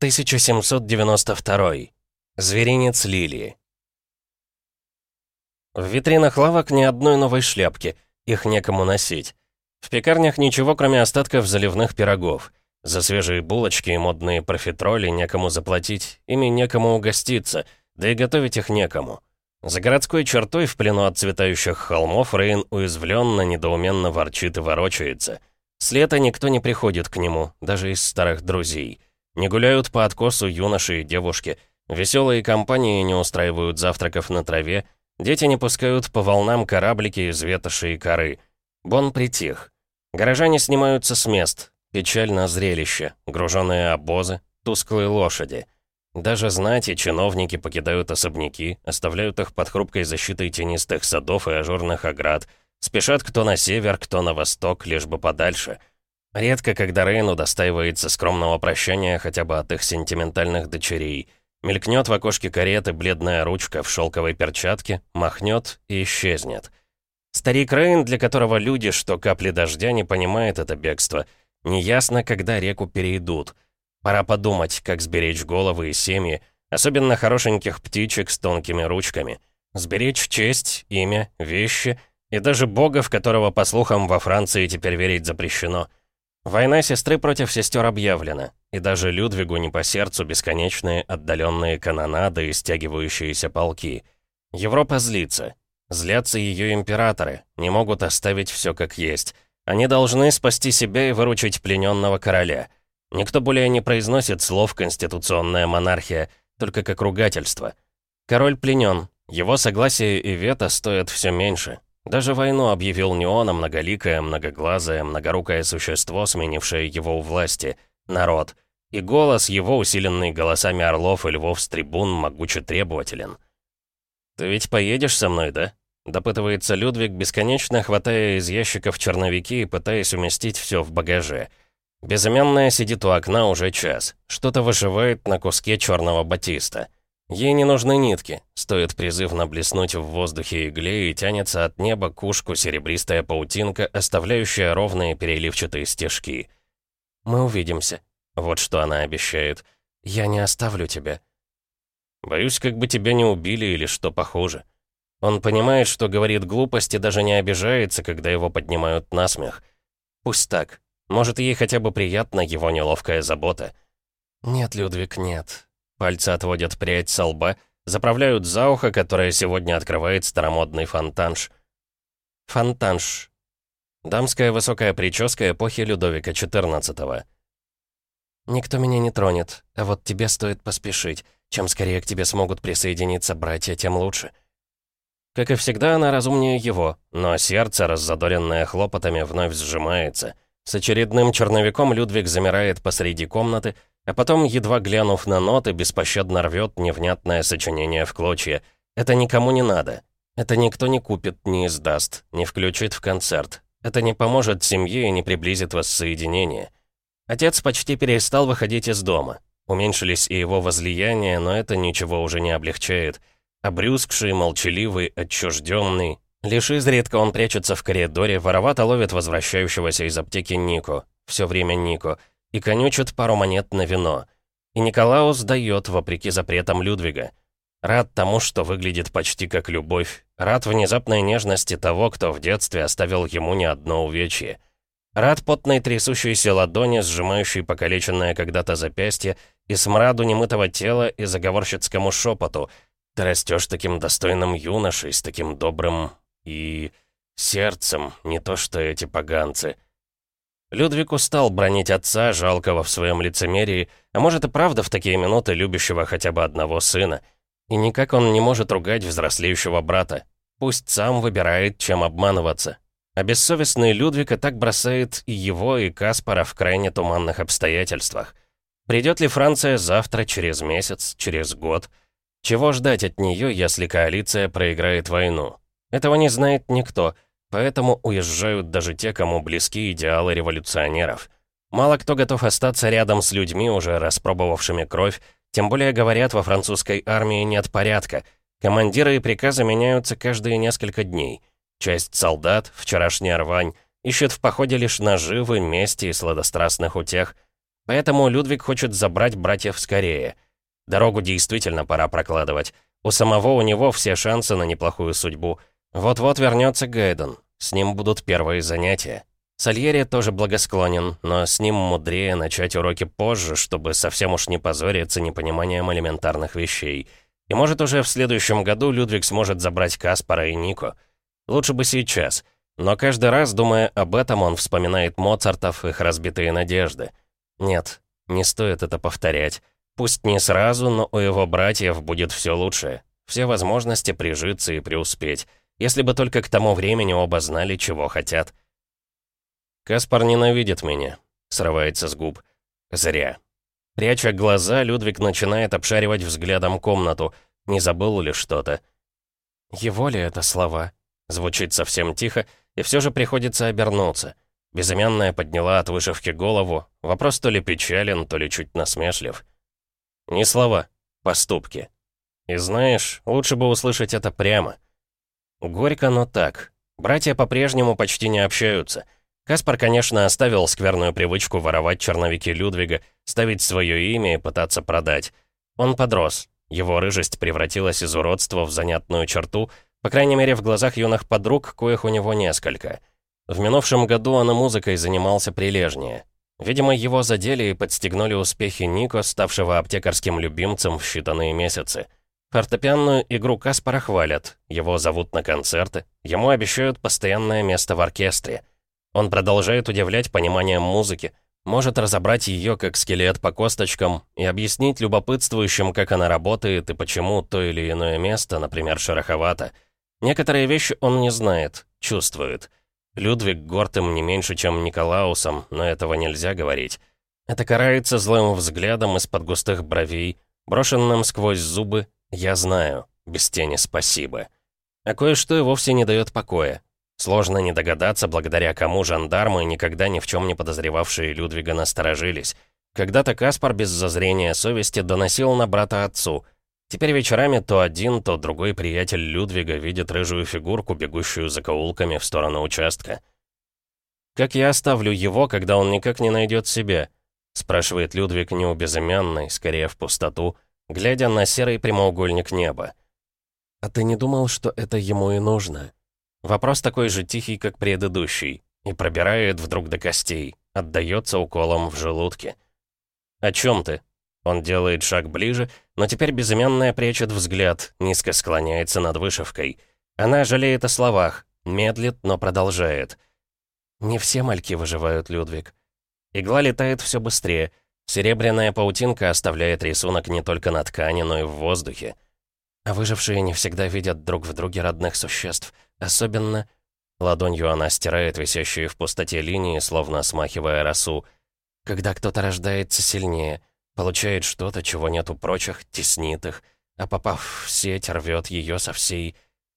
1792. Зверинец Лилии. В витринах лавок ни одной новой шляпки, их некому носить. В пекарнях ничего, кроме остатков заливных пирогов. За свежие булочки и модные профитроли некому заплатить, ими некому угоститься, да и готовить их некому. За городской чертой в плену отцветающих холмов Рейн уязвленно, недоуменно ворчит и ворочается. С лета никто не приходит к нему, даже из старых друзей. Не гуляют по откосу юноши и девушки, веселые компании не устраивают завтраков на траве, дети не пускают по волнам кораблики из ветоши и коры. Бон притих. Горожане снимаются с мест. Печально зрелище, груженные обозы, тусклые лошади — даже знать и чиновники покидают особняки, оставляют их под хрупкой защитой тенистых садов и ажурных оград, спешат кто на север, кто на восток, лишь бы подальше. Редко, когда Рейн удостаивается скромного прощания хотя бы от их сентиментальных дочерей. Мелькнет в окошке кареты бледная ручка в шелковой перчатке, махнет и исчезнет. Старик Рейн, для которого люди, что капли дождя, не понимает это бегство. Неясно, когда реку перейдут — Пора подумать, как сберечь головы и семьи, особенно хорошеньких птичек с тонкими ручками. Сберечь честь, имя, вещи и даже бога, в которого, по слухам, во Франции теперь верить запрещено. Война сестры против сестер объявлена, и даже Людвигу не по сердцу бесконечные отдаленные канонады и стягивающиеся полки. Европа злится. Злятся ее императоры, не могут оставить все как есть. Они должны спасти себя и выручить плененного короля — Никто более не произносит слов «конституционная монархия», только как ругательство. Король пленен, его согласие и вето стоят все меньше. Даже войну объявил не он, а многоликое, многоглазое, многорукое существо, сменившее его у власти — народ. И голос его, усиленный голосами орлов и львов с трибун, могуче требователен. «Ты ведь поедешь со мной, да?» — допытывается Людвиг, бесконечно хватая из ящиков черновики и пытаясь уместить все в багаже — Безымянная сидит у окна уже час. Что-то вышивает на куске черного батиста. Ей не нужны нитки. Стоит призывно блеснуть в воздухе игле и тянется от неба кушку серебристая паутинка, оставляющая ровные переливчатые стежки. «Мы увидимся». Вот что она обещает. «Я не оставлю тебя». Боюсь, как бы тебя не убили или что похуже. Он понимает, что говорит глупости, даже не обижается, когда его поднимают на смех. Пусть так. Может, ей хотя бы приятна его неловкая забота. «Нет, Людвиг, нет». Пальцы отводят прядь со лба, заправляют за ухо, которое сегодня открывает старомодный фонтанш. Фонтанш. Дамская высокая прическа эпохи Людовика XIV. «Никто меня не тронет, а вот тебе стоит поспешить. Чем скорее к тебе смогут присоединиться братья, тем лучше». Как и всегда, она разумнее его, но сердце, раззадоренное хлопотами, вновь сжимается — с очередным черновиком Людвиг замирает посреди комнаты, а потом, едва глянув на ноты, беспощадно рвет невнятное сочинение в клочья. Это никому не надо. Это никто не купит, не издаст, не включит в концерт. Это не поможет семье и не приблизит воссоединение. Отец почти перестал выходить из дома. Уменьшились и его возлияния, но это ничего уже не облегчает. Обрюзгший, молчаливый, отчужденный, Лишь изредка он прячется в коридоре, воровато ловит возвращающегося из аптеки Нику, все время Нику, и конючит пару монет на вино. И Николаус дает, вопреки запретам Людвига. Рад тому, что выглядит почти как любовь. Рад внезапной нежности того, кто в детстве оставил ему не одно увечье. Рад потной трясущейся ладони, сжимающей покалеченное когда-то запястье, и смраду немытого тела, и заговорщицкому шепоту. Ты растешь таким достойным юношей, с таким добрым и... сердцем, не то что эти поганцы. Людвиг устал бронить отца, жалкого в своем лицемерии, а может и правда в такие минуты любящего хотя бы одного сына. И никак он не может ругать взрослеющего брата. Пусть сам выбирает, чем обманываться. А бессовестный Людвиг и так бросает и его, и Каспара в крайне туманных обстоятельствах. Придет ли Франция завтра, через месяц, через год? Чего ждать от нее, если коалиция проиграет войну? Этого не знает никто, поэтому уезжают даже те, кому близки идеалы революционеров. Мало кто готов остаться рядом с людьми, уже распробовавшими кровь, тем более, говорят, во французской армии нет порядка. Командиры и приказы меняются каждые несколько дней. Часть солдат, вчерашняя рвань, ищет в походе лишь наживы, мести и сладострастных утех. Поэтому Людвиг хочет забрать братьев скорее. Дорогу действительно пора прокладывать. У самого у него все шансы на неплохую судьбу. Вот-вот вернется Гайден. С ним будут первые занятия. Сальери тоже благосклонен, но с ним мудрее начать уроки позже, чтобы совсем уж не позориться непониманием элементарных вещей. И может уже в следующем году Людвиг сможет забрать Каспара и Нико. Лучше бы сейчас. Но каждый раз, думая об этом, он вспоминает Моцартов, их разбитые надежды. Нет, не стоит это повторять. Пусть не сразу, но у его братьев будет все лучшее. Все возможности прижиться и преуспеть. Если бы только к тому времени оба знали, чего хотят. «Каспар ненавидит меня», — срывается с губ. «Зря». Пряча глаза, Людвиг начинает обшаривать взглядом комнату. Не забыл ли что-то? «Его ли это слова?» Звучит совсем тихо, и все же приходится обернуться. Безымянная подняла от вышивки голову. Вопрос то ли печален, то ли чуть насмешлив. Не слова, поступки. И знаешь, лучше бы услышать это прямо. Горько, но так. Братья по-прежнему почти не общаются. Каспар, конечно, оставил скверную привычку воровать черновики Людвига, ставить свое имя и пытаться продать. Он подрос. Его рыжесть превратилась из уродства в занятную черту, по крайней мере, в глазах юных подруг, коих у него несколько. В минувшем году он и музыкой занимался прилежнее. Видимо, его задели и подстегнули успехи Нико, ставшего аптекарским любимцем в считанные месяцы. Фортепианную игру Каспара хвалят, его зовут на концерты, ему обещают постоянное место в оркестре. Он продолжает удивлять пониманием музыки, может разобрать ее как скелет по косточкам и объяснить любопытствующим, как она работает и почему то или иное место, например, шероховато. Некоторые вещи он не знает, чувствует. Людвиг горд не меньше, чем Николаусом, но этого нельзя говорить. Это карается злым взглядом из-под густых бровей, брошенным сквозь зубы «я знаю», без тени «спасибо». А кое-что и вовсе не дает покоя. Сложно не догадаться, благодаря кому жандармы, никогда ни в чем не подозревавшие Людвига, насторожились. Когда-то Каспар без зазрения совести доносил на брата отцу — Теперь вечерами то один, то другой приятель Людвига видит рыжую фигурку, бегущую за каулками в сторону участка. «Как я оставлю его, когда он никак не найдет себя?» спрашивает Людвиг не у безымянной, скорее в пустоту, глядя на серый прямоугольник неба. «А ты не думал, что это ему и нужно?» Вопрос такой же тихий, как предыдущий, и пробирает вдруг до костей, отдается уколом в желудке. «О чем ты?» Он делает шаг ближе, но теперь безымянная прячет взгляд, низко склоняется над вышивкой. Она жалеет о словах, медлит, но продолжает. «Не все мальки выживают, Людвиг». Игла летает все быстрее. Серебряная паутинка оставляет рисунок не только на ткани, но и в воздухе. А выжившие не всегда видят друг в друге родных существ. Особенно... Ладонью она стирает висящие в пустоте линии, словно смахивая росу. Когда кто-то рождается сильнее, Получает что-то, чего нет у прочих, теснит их, а попав в сеть, рвет ее со всей...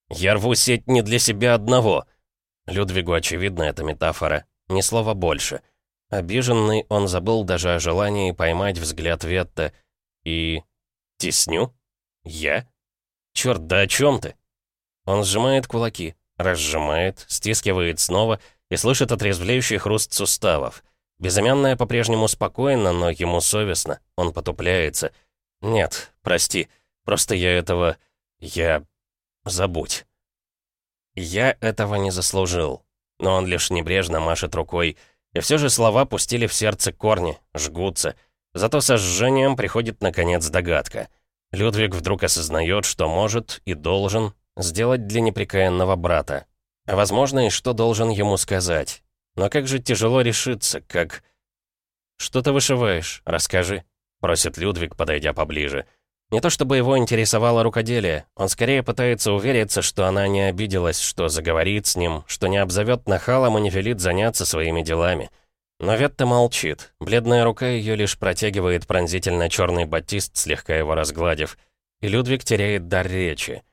«Я рву сеть не для себя одного!» Людвигу очевидна эта метафора, ни слова больше. Обиженный, он забыл даже о желании поймать взгляд Ветта. И... «Тесню? Я? Черт, да о чем ты?» Он сжимает кулаки, разжимает, стискивает снова и слышит отрезвляющий хруст суставов. Безымянная по-прежнему спокойна, но ему совестно. Он потупляется. «Нет, прости. Просто я этого... Я... забудь». «Я этого не заслужил». Но он лишь небрежно машет рукой. И все же слова пустили в сердце корни, жгутся. Зато со сжжением приходит, наконец, догадка. Людвиг вдруг осознает, что может и должен сделать для непрекаянного брата. А возможно, и что должен ему сказать. Но как же тяжело решиться, как... «Что ты вышиваешь? Расскажи», — просит Людвиг, подойдя поближе. Не то чтобы его интересовало рукоделие, он скорее пытается увериться, что она не обиделась, что заговорит с ним, что не обзовет нахалом и не велит заняться своими делами. Но Ветта молчит, бледная рука ее лишь протягивает пронзительно черный батист, слегка его разгладив, и Людвиг теряет дар речи.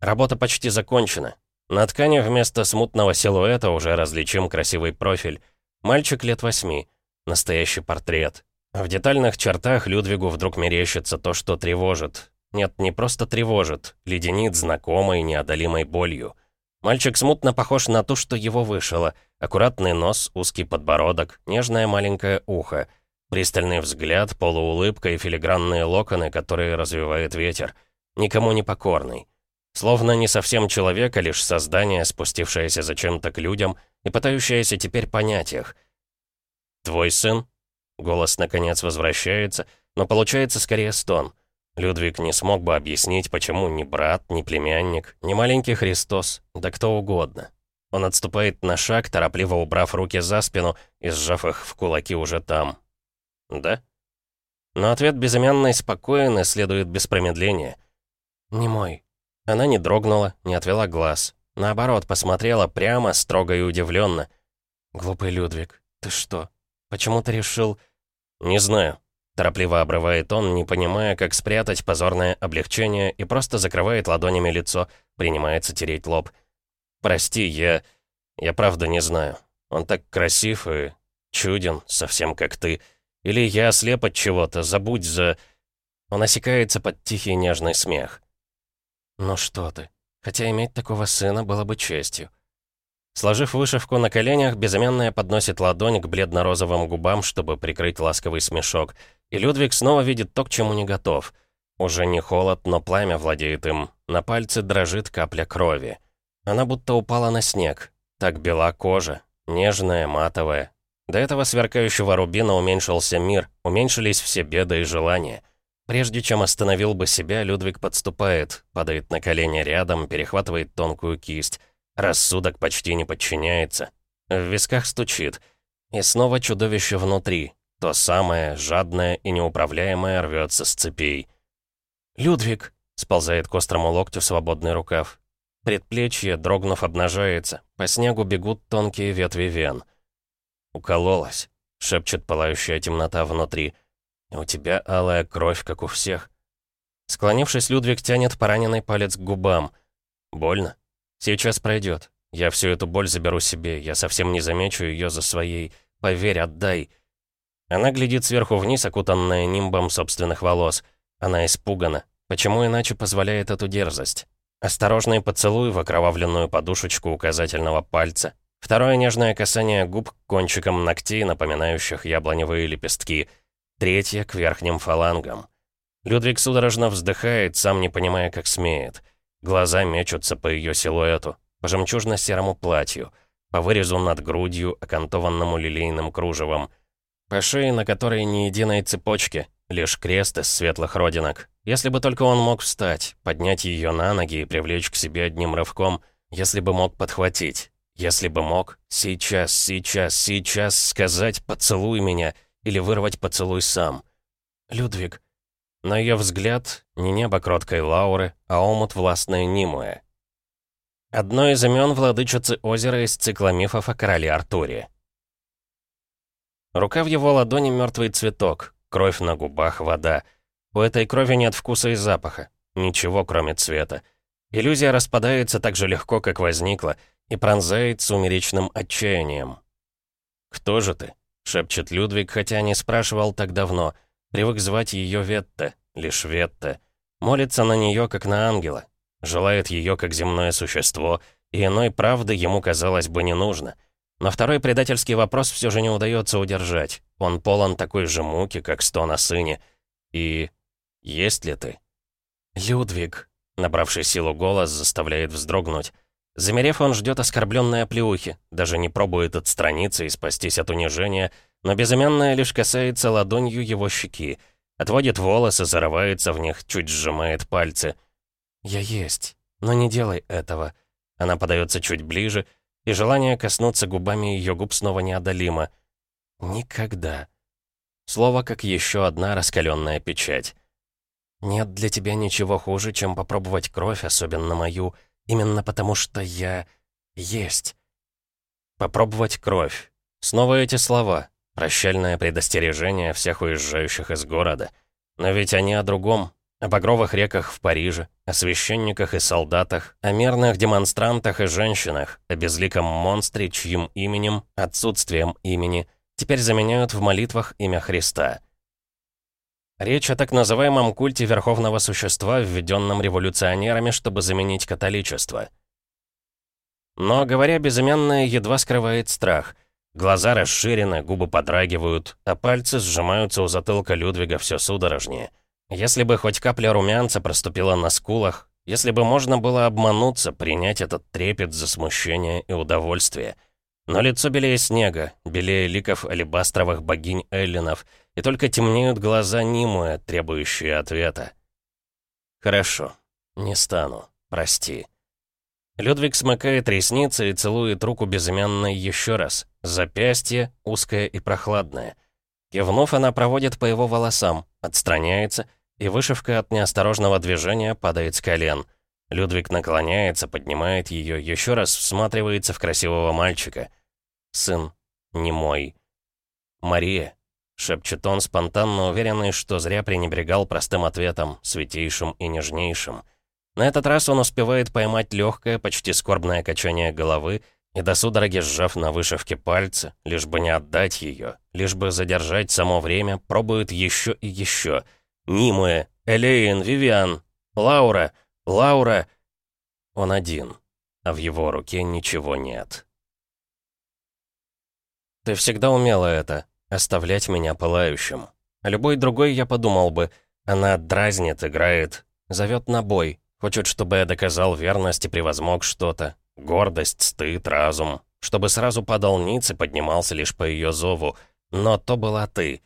Работа почти закончена, на ткани вместо смутного силуэта уже различим красивый профиль. Мальчик лет восьми. Настоящий портрет. В детальных чертах Людвигу вдруг мерещится то, что тревожит. Нет, не просто тревожит, леденит знакомой, неодолимой болью. Мальчик смутно похож на то, что его вышило. Аккуратный нос, узкий подбородок, нежное маленькое ухо. Пристальный взгляд, полуулыбка и филигранные локоны, которые развивает ветер. Никому не покорный. Словно не совсем человек, а лишь создание, спустившееся зачем-то к людям и пытающееся теперь понять их. «Твой сын?» Голос, наконец, возвращается, но получается скорее стон. Людвиг не смог бы объяснить, почему ни брат, ни племянник, ни маленький Христос, да кто угодно. Он отступает на шаг, торопливо убрав руки за спину и сжав их в кулаки уже там. «Да?» Но ответ безымянный спокоен и следует без промедления. «Не мой». Она не дрогнула, не отвела глаз. Наоборот, посмотрела прямо, строго и удивленно. «Глупый Людвиг, ты что? Почему ты решил...» «Не знаю», — торопливо обрывает он, не понимая, как спрятать позорное облегчение, и просто закрывает ладонями лицо, принимается тереть лоб. «Прости, я... я правда не знаю. Он так красив и чуден, совсем как ты. Или я ослеп от чего-то, забудь за...» Он осекается под тихий нежный смех. «Ну что ты, хотя иметь такого сына было бы честью». Сложив вышивку на коленях, безымянная подносит ладонь к бледно-розовым губам, чтобы прикрыть ласковый смешок. И Людвиг снова видит то, к чему не готов. Уже не холод, но пламя владеет им. На пальце дрожит капля крови. Она будто упала на снег. Так бела кожа, нежная, матовая. До этого сверкающего рубина уменьшился мир, уменьшились все беды и желания. Прежде чем остановил бы себя, Людвиг подступает, падает на колени рядом, перехватывает тонкую кисть. Рассудок почти не подчиняется. В висках стучит. И снова чудовище внутри. То самое, жадное и неуправляемое рвется с цепей. «Людвиг!» — сползает к острому локтю свободный рукав. Предплечье, дрогнув, обнажается. По снегу бегут тонкие ветви вен. «Укололась», — шепчет пылающая темнота внутри. «И у тебя алая кровь, как у всех». Склонившись, Людвиг тянет пораненный палец к губам. «Больно?» Сейчас пройдет. Я всю эту боль заберу себе, я совсем не замечу ее за своей. Поверь, отдай. Она глядит сверху вниз, окутанная нимбом собственных волос. Она испугана. Почему иначе позволяет эту дерзость? Осторожный поцелуй в окровавленную подушечку указательного пальца. Второе нежное касание губ к кончикам ногтей, напоминающих яблоневые лепестки. Третье — к верхним фалангам. Людвиг судорожно вздыхает, сам не понимая, как смеет. Глаза мечутся по ее силуэту, по жемчужно-серому платью, по вырезу над грудью, окантованному лилейным кружевом, по шее, на которой ни единой цепочки, лишь крест из светлых родинок. Если бы только он мог встать, поднять ее на ноги и привлечь к себе одним рывком, если бы мог подхватить, если бы мог сейчас, сейчас, сейчас сказать «поцелуй меня» или вырвать поцелуй сам. «Людвиг, на ее взгляд, не небо кроткой Лауры, а омут властной Нимуэ. Одно из имен владычицы озера из цикла мифов о короле Артуре. Рука в его ладони мертвый цветок, кровь на губах, вода. У этой крови нет вкуса и запаха, ничего кроме цвета. Иллюзия распадается так же легко, как возникла, и пронзает сумеречным отчаянием. «Кто же ты?» — шепчет Людвиг, хотя не спрашивал так давно — Привык звать ее Ветта, лишь Ветта. Молится на нее, как на ангела. Желает ее, как земное существо, и иной правды ему, казалось бы, не нужно. Но второй предательский вопрос все же не удается удержать. Он полон такой же муки, как стон о сыне. И... есть ли ты? «Людвиг», — набравший силу голос, заставляет вздрогнуть. Замерев, он ждет оскорбленной оплеухи, даже не пробует отстраниться и спастись от унижения, но безымянная лишь касается ладонью его щеки. Отводит волосы, зарывается в них, чуть сжимает пальцы. «Я есть, но не делай этого». Она подается чуть ближе, и желание коснуться губами ее губ снова неодолимо. «Никогда». Слово как еще одна раскаленная печать. «Нет для тебя ничего хуже, чем попробовать кровь, особенно мою, именно потому что я... есть». Попробовать кровь. Снова эти слова. Прощальное предостережение всех уезжающих из города. Но ведь они о другом. О багровых реках в Париже, о священниках и солдатах, о мирных демонстрантах и женщинах, о безликом монстре, чьим именем, отсутствием имени, теперь заменяют в молитвах имя Христа. Речь о так называемом культе Верховного Существа, введенном революционерами, чтобы заменить католичество. Но, говоря безымянное, едва скрывает страх — Глаза расширены, губы подрагивают, а пальцы сжимаются у затылка Людвига все судорожнее. Если бы хоть капля румянца проступила на скулах, если бы можно было обмануться, принять этот трепет за смущение и удовольствие. Но лицо белее снега, белее ликов алебастровых богинь Эллинов, и только темнеют глаза Нимуя, требующие ответа. «Хорошо, не стану, прости». Людвиг смыкает ресницы и целует руку безымянной еще раз. Запястье узкое и прохладное. Кивнув, она проводит по его волосам, отстраняется, и вышивка от неосторожного движения падает с колен. Людвиг наклоняется, поднимает ее, еще раз всматривается в красивого мальчика. «Сын, не мой». «Мария», — шепчет он, спонтанно уверенный, что зря пренебрегал простым ответом, святейшим и нежнейшим. На этот раз он успевает поймать легкое, почти скорбное качание головы и до судороги сжав на вышивке пальцы, лишь бы не отдать ее, лишь бы задержать само время, пробует еще и еще. Нимуэ, Элейн, Вивиан, Лаура, Лаура. Он один, а в его руке ничего нет. Ты всегда умела это, оставлять меня пылающим. любой другой я подумал бы, она дразнит, играет, зовет на бой, хочет, чтобы я доказал верность и превозмог что-то, Гордость, стыд, разум. Чтобы сразу падал ниц и поднимался лишь по ее зову. Но то была ты.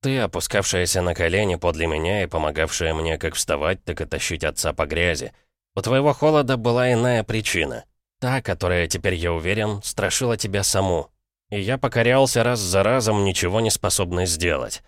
Ты, опускавшаяся на колени подле меня и помогавшая мне как вставать, так и тащить отца по грязи. У твоего холода была иная причина. Та, которая, теперь я уверен, страшила тебя саму. И я покорялся раз за разом, ничего не способный сделать.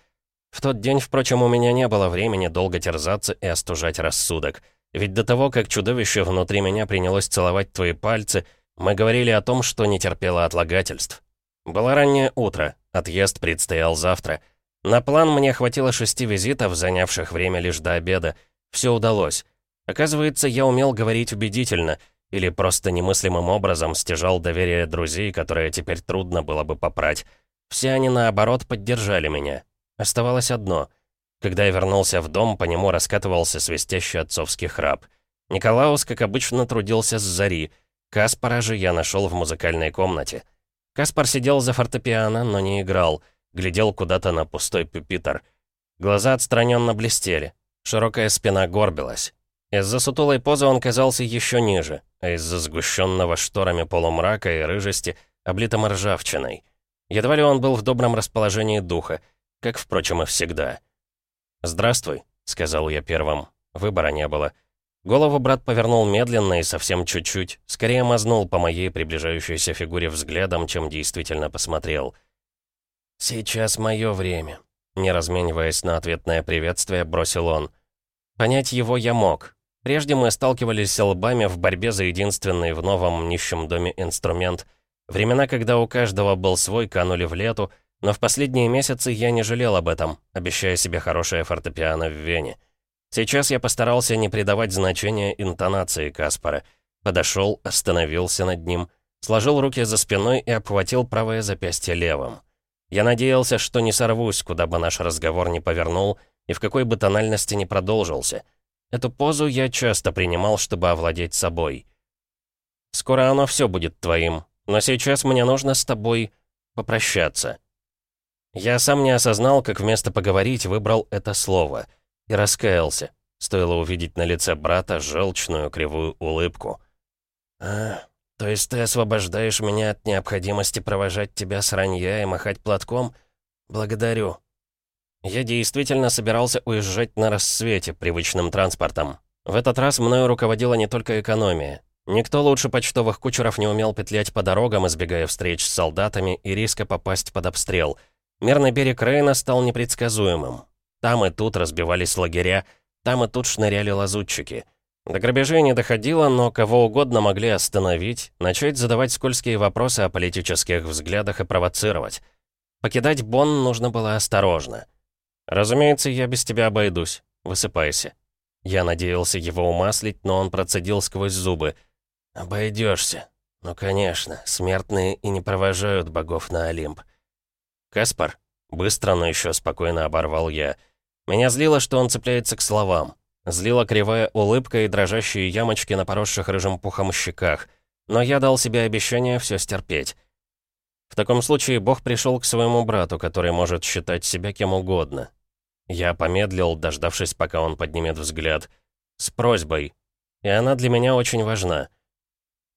В тот день, впрочем, у меня не было времени долго терзаться и остужать рассудок — ведь до того, как чудовище внутри меня принялось целовать твои пальцы, мы говорили о том, что не терпело отлагательств. Было раннее утро, отъезд предстоял завтра. На план мне хватило шести визитов, занявших время лишь до обеда. Все удалось. Оказывается, я умел говорить убедительно, или просто немыслимым образом стяжал доверие друзей, которое теперь трудно было бы попрать. Все они, наоборот, поддержали меня. Оставалось одно — когда я вернулся в дом, по нему раскатывался свистящий отцовский храп. Николаус, как обычно, трудился с зари. Каспара же я нашел в музыкальной комнате. Каспар сидел за фортепиано, но не играл. Глядел куда-то на пустой пюпитр. Глаза отстраненно блестели. Широкая спина горбилась. Из-за сутулой позы он казался еще ниже, а из-за сгущенного шторами полумрака и рыжести облитым ржавчиной. Едва ли он был в добром расположении духа, как, впрочем, и всегда. «Здравствуй», — сказал я первым. Выбора не было. Голову брат повернул медленно и совсем чуть-чуть, скорее мазнул по моей приближающейся фигуре взглядом, чем действительно посмотрел. «Сейчас мое время», — не размениваясь на ответное приветствие, бросил он. Понять его я мог. Прежде мы сталкивались лбами в борьбе за единственный в новом нищем доме инструмент. Времена, когда у каждого был свой, канули в лету, но в последние месяцы я не жалел об этом, обещая себе хорошее фортепиано в Вене. Сейчас я постарался не придавать значения интонации Каспара. Подошел, остановился над ним, сложил руки за спиной и обхватил правое запястье левым. Я надеялся, что не сорвусь, куда бы наш разговор не повернул и в какой бы тональности не продолжился. Эту позу я часто принимал, чтобы овладеть собой. «Скоро оно все будет твоим, но сейчас мне нужно с тобой попрощаться». Я сам не осознал, как вместо «поговорить» выбрал это слово. И раскаялся. Стоило увидеть на лице брата желчную кривую улыбку. «А, то есть ты освобождаешь меня от необходимости провожать тебя с ранья и махать платком? Благодарю». Я действительно собирался уезжать на рассвете привычным транспортом. В этот раз мною руководила не только экономия. Никто лучше почтовых кучеров не умел петлять по дорогам, избегая встреч с солдатами и риска попасть под обстрел — Мирный берег Рейна стал непредсказуемым. Там и тут разбивались лагеря, там и тут шныряли лазутчики. До грабежей не доходило, но кого угодно могли остановить, начать задавать скользкие вопросы о политических взглядах и провоцировать. Покидать Бонн нужно было осторожно. «Разумеется, я без тебя обойдусь. Высыпайся». Я надеялся его умаслить, но он процедил сквозь зубы. «Обойдешься. Ну, конечно, смертные и не провожают богов на Олимп. «Каспар?» Быстро, но еще спокойно оборвал я. Меня злило, что он цепляется к словам. Злила кривая улыбка и дрожащие ямочки на поросших рыжим пухом щеках. Но я дал себе обещание все стерпеть. В таком случае Бог пришел к своему брату, который может считать себя кем угодно. Я помедлил, дождавшись, пока он поднимет взгляд, с просьбой. И она для меня очень важна.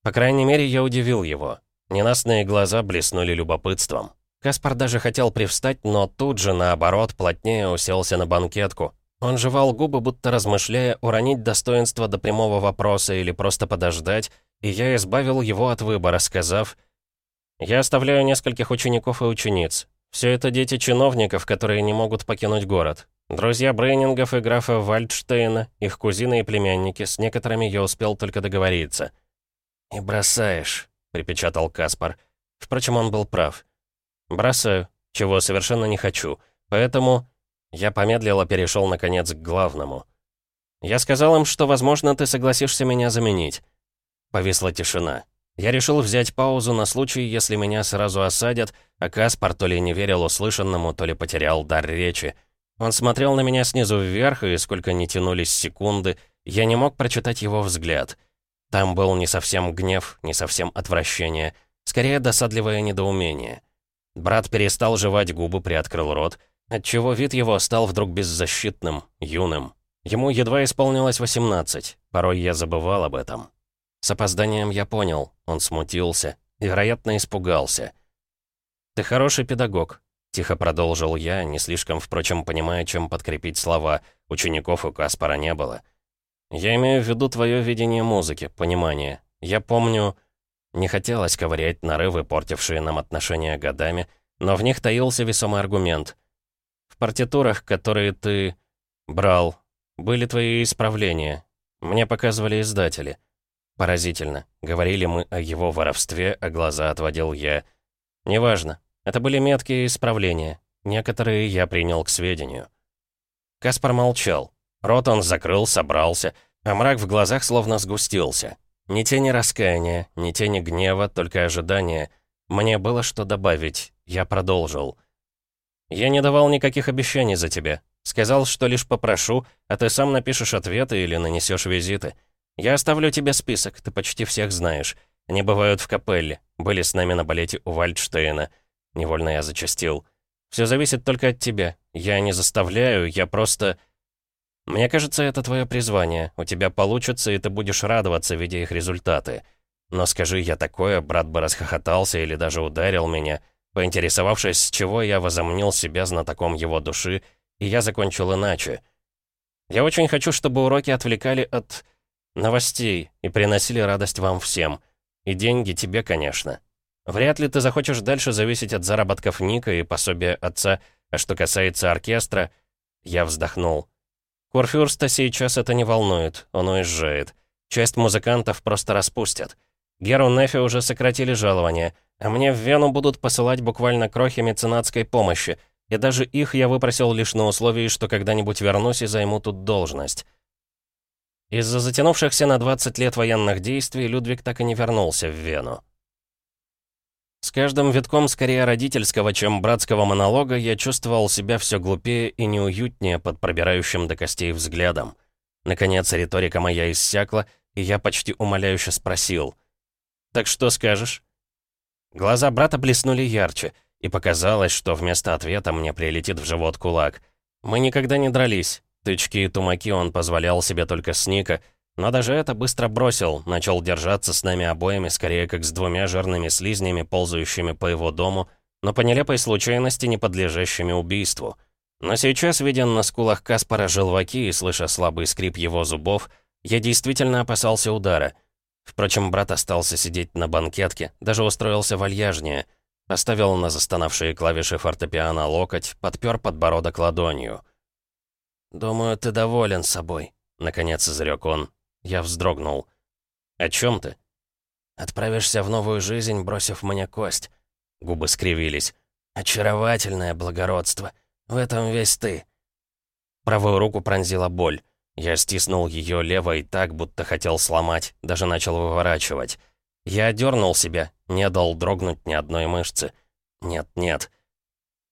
По крайней мере, я удивил его. Ненастные глаза блеснули любопытством. Каспар даже хотел привстать, но тут же, наоборот, плотнее уселся на банкетку. Он жевал губы, будто размышляя, уронить достоинство до прямого вопроса или просто подождать, и я избавил его от выбора, сказав, «Я оставляю нескольких учеников и учениц. Все это дети чиновников, которые не могут покинуть город. Друзья Брейнингов и графа Вальдштейна, их кузины и племянники, с некоторыми я успел только договориться». «И бросаешь», — припечатал Каспар. Впрочем, он был прав. «Бросаю, чего совершенно не хочу. Поэтому...» Я помедлил, перешел, наконец, к главному. «Я сказал им, что, возможно, ты согласишься меня заменить». Повисла тишина. Я решил взять паузу на случай, если меня сразу осадят, а Каспар то ли не верил услышанному, то ли потерял дар речи. Он смотрел на меня снизу вверх, и сколько не тянулись секунды, я не мог прочитать его взгляд. Там был не совсем гнев, не совсем отвращение, скорее досадливое недоумение. Брат перестал жевать губы, приоткрыл рот, отчего вид его стал вдруг беззащитным, юным. Ему едва исполнилось 18, порой я забывал об этом. С опозданием я понял, он смутился, вероятно, испугался. «Ты хороший педагог», — тихо продолжил я, не слишком, впрочем, понимая, чем подкрепить слова. Учеников у Каспара не было. «Я имею в виду твое видение музыки, понимание. Я помню...» Не хотелось ковырять нарывы, портившие нам отношения годами, но в них таился весомый аргумент. В партитурах, которые ты брал, были твои исправления. Мне показывали издатели. Поразительно. Говорили мы о его воровстве, а глаза отводил я. Неважно. Это были меткие исправления. Некоторые я принял к сведению. Каспар молчал. Рот он закрыл, собрался, а мрак в глазах словно сгустился. Ни тени раскаяния, ни тени гнева, только ожидания. Мне было что добавить. Я продолжил. «Я не давал никаких обещаний за тебя. Сказал, что лишь попрошу, а ты сам напишешь ответы или нанесешь визиты. Я оставлю тебе список, ты почти всех знаешь. Они бывают в капелле, были с нами на балете у Вальдштейна». Невольно я зачастил. «Все зависит только от тебя. Я не заставляю, я просто...» Мне кажется, это твое призвание. У тебя получится, и ты будешь радоваться, видя их результаты. Но скажи я такое, брат бы расхохотался или даже ударил меня, поинтересовавшись, с чего я возомнил себя знатоком его души, и я закончил иначе. Я очень хочу, чтобы уроки отвлекали от новостей и приносили радость вам всем. И деньги тебе, конечно. Вряд ли ты захочешь дальше зависеть от заработков Ника и пособия отца, а что касается оркестра, я вздохнул. Курфюрста сейчас это не волнует, он уезжает. Часть музыкантов просто распустят. Геру Нефи уже сократили жалования, а мне в Вену будут посылать буквально крохи меценатской помощи, и даже их я выпросил лишь на условии, что когда-нибудь вернусь и займу тут должность. Из-за затянувшихся на 20 лет военных действий Людвиг так и не вернулся в Вену. С каждым витком скорее родительского, чем братского монолога я чувствовал себя все глупее и неуютнее под пробирающим до костей взглядом. Наконец, риторика моя иссякла, и я почти умоляюще спросил. «Так что скажешь?» Глаза брата блеснули ярче, и показалось, что вместо ответа мне прилетит в живот кулак. Мы никогда не дрались. Тычки и тумаки он позволял себе только с Ника — но даже это быстро бросил, начал держаться с нами обоими, скорее как с двумя жирными слизнями, ползающими по его дому, но по нелепой случайности не подлежащими убийству. Но сейчас, видя на скулах Каспара желваки и слыша слабый скрип его зубов, я действительно опасался удара. Впрочем, брат остался сидеть на банкетке, даже устроился вальяжнее. Оставил на застонавшие клавиши фортепиано локоть, подпер подбородок ладонью. «Думаю, ты доволен собой», — наконец изрек он. Я вздрогнул. «О чем ты?» «Отправишься в новую жизнь, бросив мне кость». Губы скривились. «Очаровательное благородство. В этом весь ты». Правую руку пронзила боль. Я стиснул ее левой так, будто хотел сломать, даже начал выворачивать. Я дернул себя, не дал дрогнуть ни одной мышцы. «Нет, нет».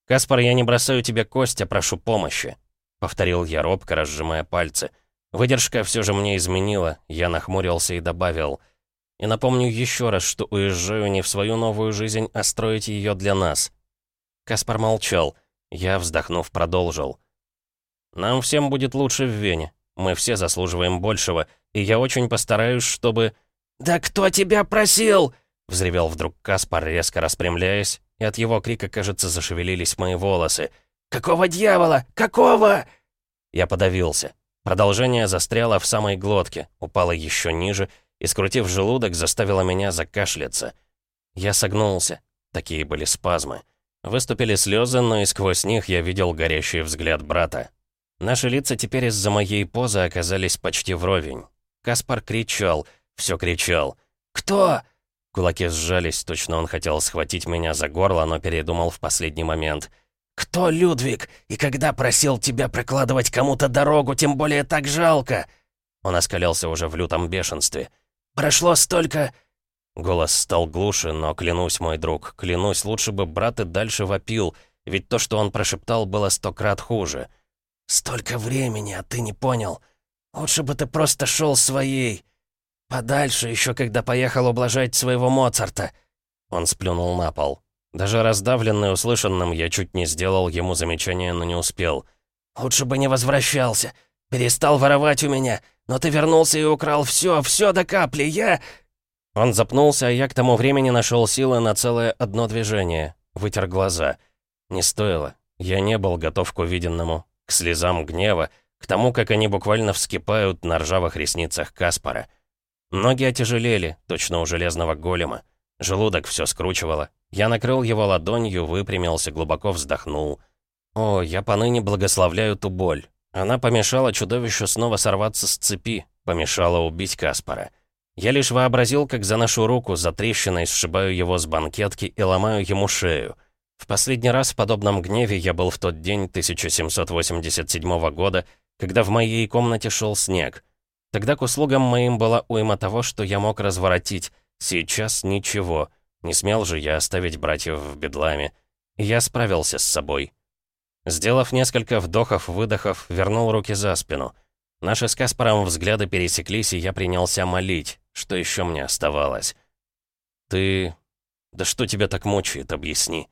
«Каспар, я не бросаю тебе кость, а прошу помощи», — повторил я робко, разжимая пальцы. «Выдержка все же мне изменила, я нахмурился и добавил. И напомню еще раз, что уезжаю не в свою новую жизнь, а строить ее для нас. Каспар молчал. Я, вздохнув, продолжил. Нам всем будет лучше в Вене. Мы все заслуживаем большего, и я очень постараюсь, чтобы... «Да кто тебя просил?» — взревел вдруг Каспар, резко распрямляясь, и от его крика, кажется, зашевелились мои волосы. «Какого дьявола? Какого?» Я подавился. Продолжение застряло в самой глотке, упало еще ниже и, скрутив желудок, заставило меня закашляться. Я согнулся. Такие были спазмы. Выступили слезы, но и сквозь них я видел горящий взгляд брата. Наши лица теперь из-за моей позы оказались почти вровень. Каспар кричал, все кричал. «Кто?» Кулаки сжались, точно он хотел схватить меня за горло, но передумал в последний момент. «Кто Людвиг? И когда просил тебя прокладывать кому-то дорогу, тем более так жалко?» Он оскалялся уже в лютом бешенстве. «Прошло столько...» Голос стал глуше, но клянусь, мой друг, клянусь, лучше бы брат и дальше вопил, ведь то, что он прошептал, было сто крат хуже. «Столько времени, а ты не понял. Лучше бы ты просто шел своей. Подальше, еще когда поехал ублажать своего Моцарта». Он сплюнул на пол. Даже раздавленный услышанным, я чуть не сделал ему замечание, но не успел. «Лучше бы не возвращался. Перестал воровать у меня. Но ты вернулся и украл все, все до капли. Я...» Он запнулся, а я к тому времени нашел силы на целое одно движение. Вытер глаза. Не стоило. Я не был готов к увиденному к слезам гнева, к тому, как они буквально вскипают на ржавых ресницах Каспара. Ноги отяжелели, точно у железного голема. Желудок все скручивало. Я накрыл его ладонью, выпрямился, глубоко вздохнул. О, я поныне благословляю ту боль. Она помешала чудовищу снова сорваться с цепи, помешала убить Каспара. Я лишь вообразил, как за нашу руку, за трещиной сшибаю его с банкетки и ломаю ему шею. В последний раз в подобном гневе я был в тот день 1787 года, когда в моей комнате шел снег. Тогда к услугам моим была уйма того, что я мог разворотить. Сейчас ничего. Не смел же я оставить братьев в бедламе. Я справился с собой. Сделав несколько вдохов-выдохов, вернул руки за спину. Наши с Каспаром взгляды пересеклись, и я принялся молить. Что еще мне оставалось? «Ты... Да что тебя так мучает, объясни?»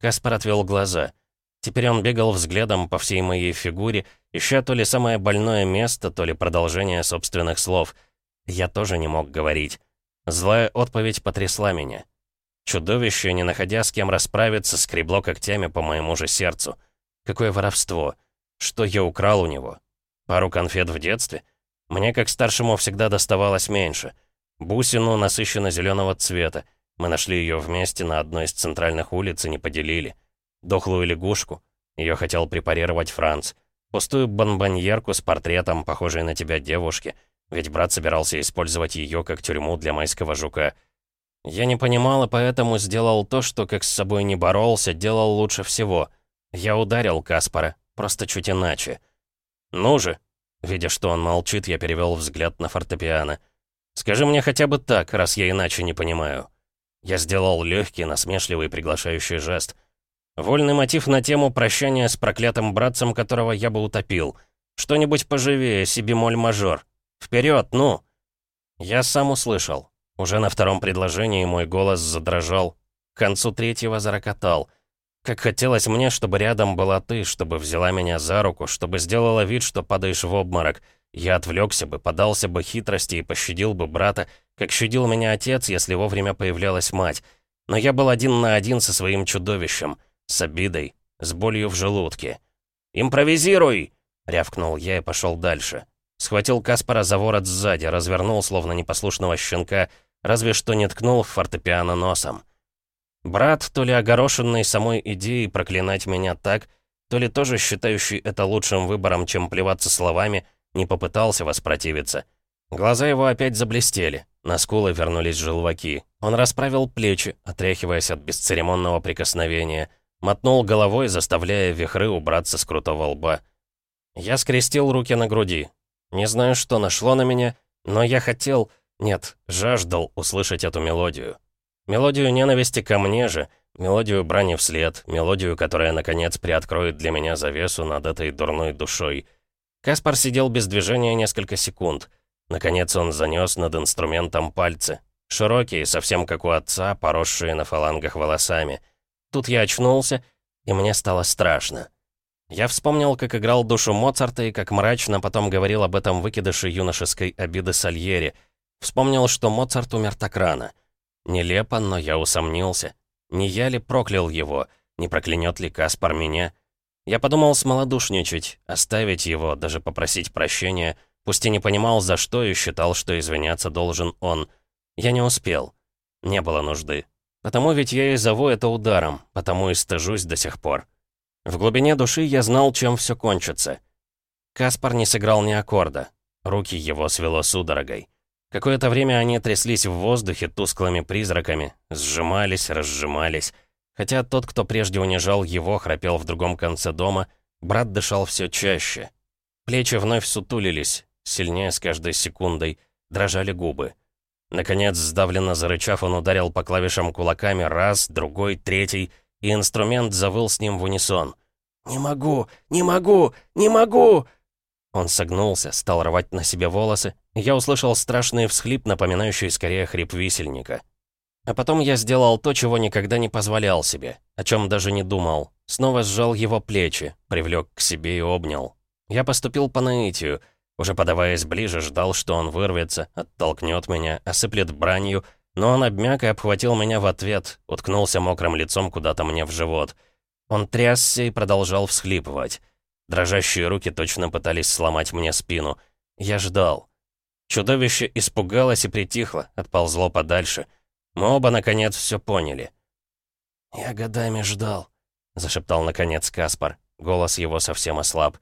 Каспар отвел глаза. Теперь он бегал взглядом по всей моей фигуре, ища то ли самое больное место, то ли продолжение собственных слов. Я тоже не мог говорить. Злая отповедь потрясла меня. Чудовище, не находя с кем расправиться, скребло когтями по моему же сердцу. Какое воровство! Что я украл у него? Пару конфет в детстве? Мне, как старшему, всегда доставалось меньше. Бусину насыщенно-зеленого цвета, мы нашли ее вместе на одной из центральных улиц и не поделили. Дохлую лягушку. Ее хотел препарировать Франц. Пустую бомбоньерку с портретом, похожей на тебя девушки. Ведь брат собирался использовать ее как тюрьму для майского жука. Я не понимал, и поэтому сделал то, что как с собой не боролся, делал лучше всего. Я ударил Каспара, просто чуть иначе. «Ну же!» Видя, что он молчит, я перевел взгляд на фортепиано. «Скажи мне хотя бы так, раз я иначе не понимаю». Я сделал легкий, насмешливый, приглашающий жест. Вольный мотив на тему прощания с проклятым братцем, которого я бы утопил. Что-нибудь поживее, си бемоль мажор. Вперед, ну! Я сам услышал. Уже на втором предложении мой голос задрожал. К концу третьего зарокотал. Как хотелось мне, чтобы рядом была ты, чтобы взяла меня за руку, чтобы сделала вид, что падаешь в обморок. Я отвлекся бы, подался бы хитрости и пощадил бы брата, как щадил меня отец, если вовремя появлялась мать. Но я был один на один со своим чудовищем, с обидой, с болью в желудке. «Импровизируй!» — рявкнул я и пошел дальше. Схватил Каспара за ворот сзади, развернул, словно непослушного щенка, разве что не ткнул в фортепиано носом. Брат, то ли огорошенный самой идеей проклинать меня так, то ли тоже считающий это лучшим выбором, чем плеваться словами, не попытался воспротивиться. Глаза его опять заблестели, на скулы вернулись желваки. Он расправил плечи, отряхиваясь от бесцеремонного прикосновения, мотнул головой, заставляя вихры убраться с крутого лба. Я скрестил руки на груди. Не знаю, что нашло на меня, но я хотел, нет, жаждал услышать эту мелодию. Мелодию ненависти ко мне же, мелодию брани вслед, мелодию, которая, наконец, приоткроет для меня завесу над этой дурной душой. Каспар сидел без движения несколько секунд — Наконец он занес над инструментом пальцы. Широкие, совсем как у отца, поросшие на фалангах волосами. Тут я очнулся, и мне стало страшно. Я вспомнил, как играл душу Моцарта и как мрачно потом говорил об этом выкидыше юношеской обиды Сальери. Вспомнил, что Моцарт умер так рано. Нелепо, но я усомнился. Не я ли проклял его? Не проклянет ли Каспар меня? Я подумал смолодушничать, оставить его, даже попросить прощения, пусть и не понимал, за что, и считал, что извиняться должен он. Я не успел. Не было нужды. Потому ведь я и зову это ударом, потому и стыжусь до сих пор. В глубине души я знал, чем все кончится. Каспар не сыграл ни аккорда. Руки его свело судорогой. Какое-то время они тряслись в воздухе тусклыми призраками, сжимались, разжимались. Хотя тот, кто прежде унижал его, храпел в другом конце дома, брат дышал все чаще. Плечи вновь сутулились, сильнее с каждой секундой, дрожали губы. Наконец, сдавленно зарычав, он ударил по клавишам кулаками раз, другой, третий, и инструмент завыл с ним в унисон. «Не могу! Не могу! Не могу!» Он согнулся, стал рвать на себе волосы, я услышал страшный всхлип, напоминающий скорее хрип висельника. А потом я сделал то, чего никогда не позволял себе, о чем даже не думал. Снова сжал его плечи, привлек к себе и обнял. Я поступил по наитию, уже подаваясь ближе, ждал, что он вырвется, оттолкнет меня, осыплет бранью, но он обмяк и обхватил меня в ответ, уткнулся мокрым лицом куда-то мне в живот. Он трясся и продолжал всхлипывать. Дрожащие руки точно пытались сломать мне спину. Я ждал. Чудовище испугалось и притихло, отползло подальше — мы оба, наконец, все поняли. «Я годами ждал», — зашептал, наконец, Каспар. Голос его совсем ослаб.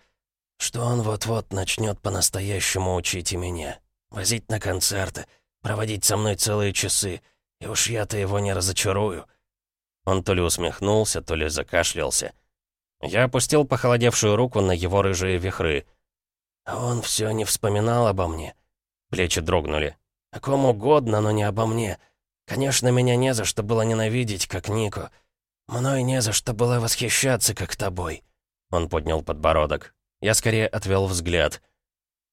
«Что он вот-вот начнет по-настоящему учить и меня. Возить на концерты, проводить со мной целые часы. И уж я-то его не разочарую». Он то ли усмехнулся, то ли закашлялся. Я опустил похолодевшую руку на его рыжие вихры. Он все не вспоминал обо мне. Плечи дрогнули. «О ком угодно, но не обо мне. Конечно, меня не за что было ненавидеть, как Нико. Мной не за что было восхищаться, как тобой». Он поднял подбородок. Я скорее отвел взгляд.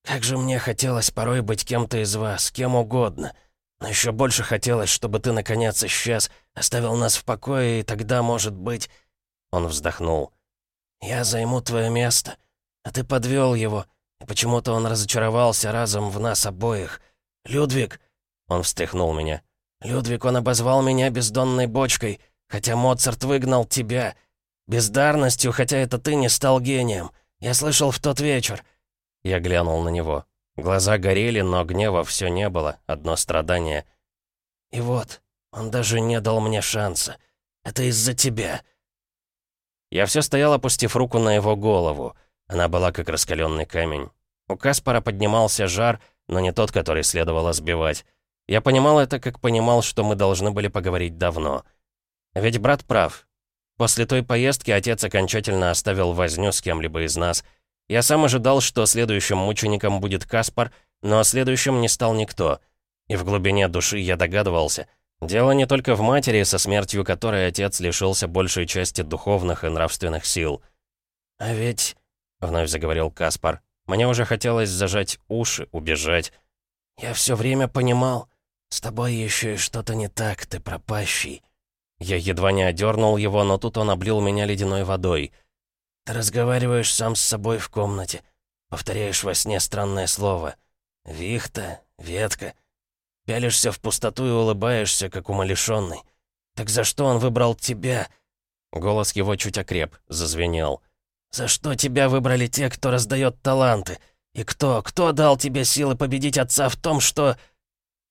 «Как же мне хотелось порой быть кем-то из вас, кем угодно. Но еще больше хотелось, чтобы ты, наконец, исчез, оставил нас в покое, и тогда, может быть...» Он вздохнул. «Я займу твое место, а ты подвел его, и почему-то он разочаровался разом в нас обоих. Людвиг...» Он встряхнул меня. Людвиг, он обозвал меня бездонной бочкой, хотя Моцарт выгнал тебя. Бездарностью, хотя это ты не стал гением. Я слышал в тот вечер». Я глянул на него. Глаза горели, но гнева все не было, одно страдание. «И вот, он даже не дал мне шанса. Это из-за тебя». Я все стоял, опустив руку на его голову. Она была как раскаленный камень. У Каспара поднимался жар, но не тот, который следовало сбивать. Я понимал это, как понимал, что мы должны были поговорить давно. Ведь брат прав. После той поездки отец окончательно оставил возню с кем-либо из нас. Я сам ожидал, что следующим мучеником будет Каспар, но следующим не стал никто. И в глубине души я догадывался. Дело не только в матери, со смертью которой отец лишился большей части духовных и нравственных сил. «А ведь...» — вновь заговорил Каспар. «Мне уже хотелось зажать уши, убежать. Я все время понимал...» «С тобой еще и что-то не так, ты пропащий». Я едва не одернул его, но тут он облил меня ледяной водой. «Ты разговариваешь сам с собой в комнате. Повторяешь во сне странное слово. Вихта, ветка. Пялишься в пустоту и улыбаешься, как умалишенный. Так за что он выбрал тебя?» Голос его чуть окреп, зазвенел. «За что тебя выбрали те, кто раздает таланты? И кто, кто дал тебе силы победить отца в том, что...»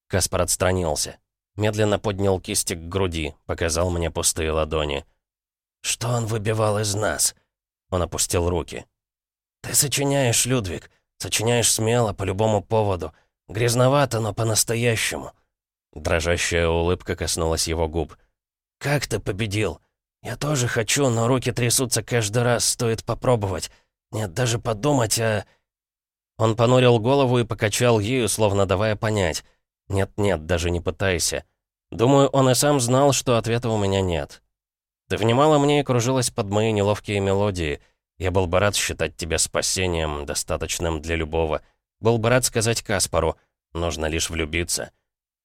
Каспар отстранился. Медленно поднял кисти к груди, показал мне пустые ладони. «Что он выбивал из нас?» Он опустил руки. «Ты сочиняешь, Людвиг. Сочиняешь смело, по любому поводу. Грязновато, но по-настоящему». Дрожащая улыбка коснулась его губ. «Как ты победил? Я тоже хочу, но руки трясутся каждый раз, стоит попробовать. Нет, даже подумать, а...» Он понурил голову и покачал ею, словно давая понять. Нет-нет, даже не пытайся. Думаю, он и сам знал, что ответа у меня нет. Ты внимала мне и кружилась под мои неловкие мелодии. Я был бы рад считать тебя спасением, достаточным для любого. Был бы рад сказать Каспару, нужно лишь влюбиться.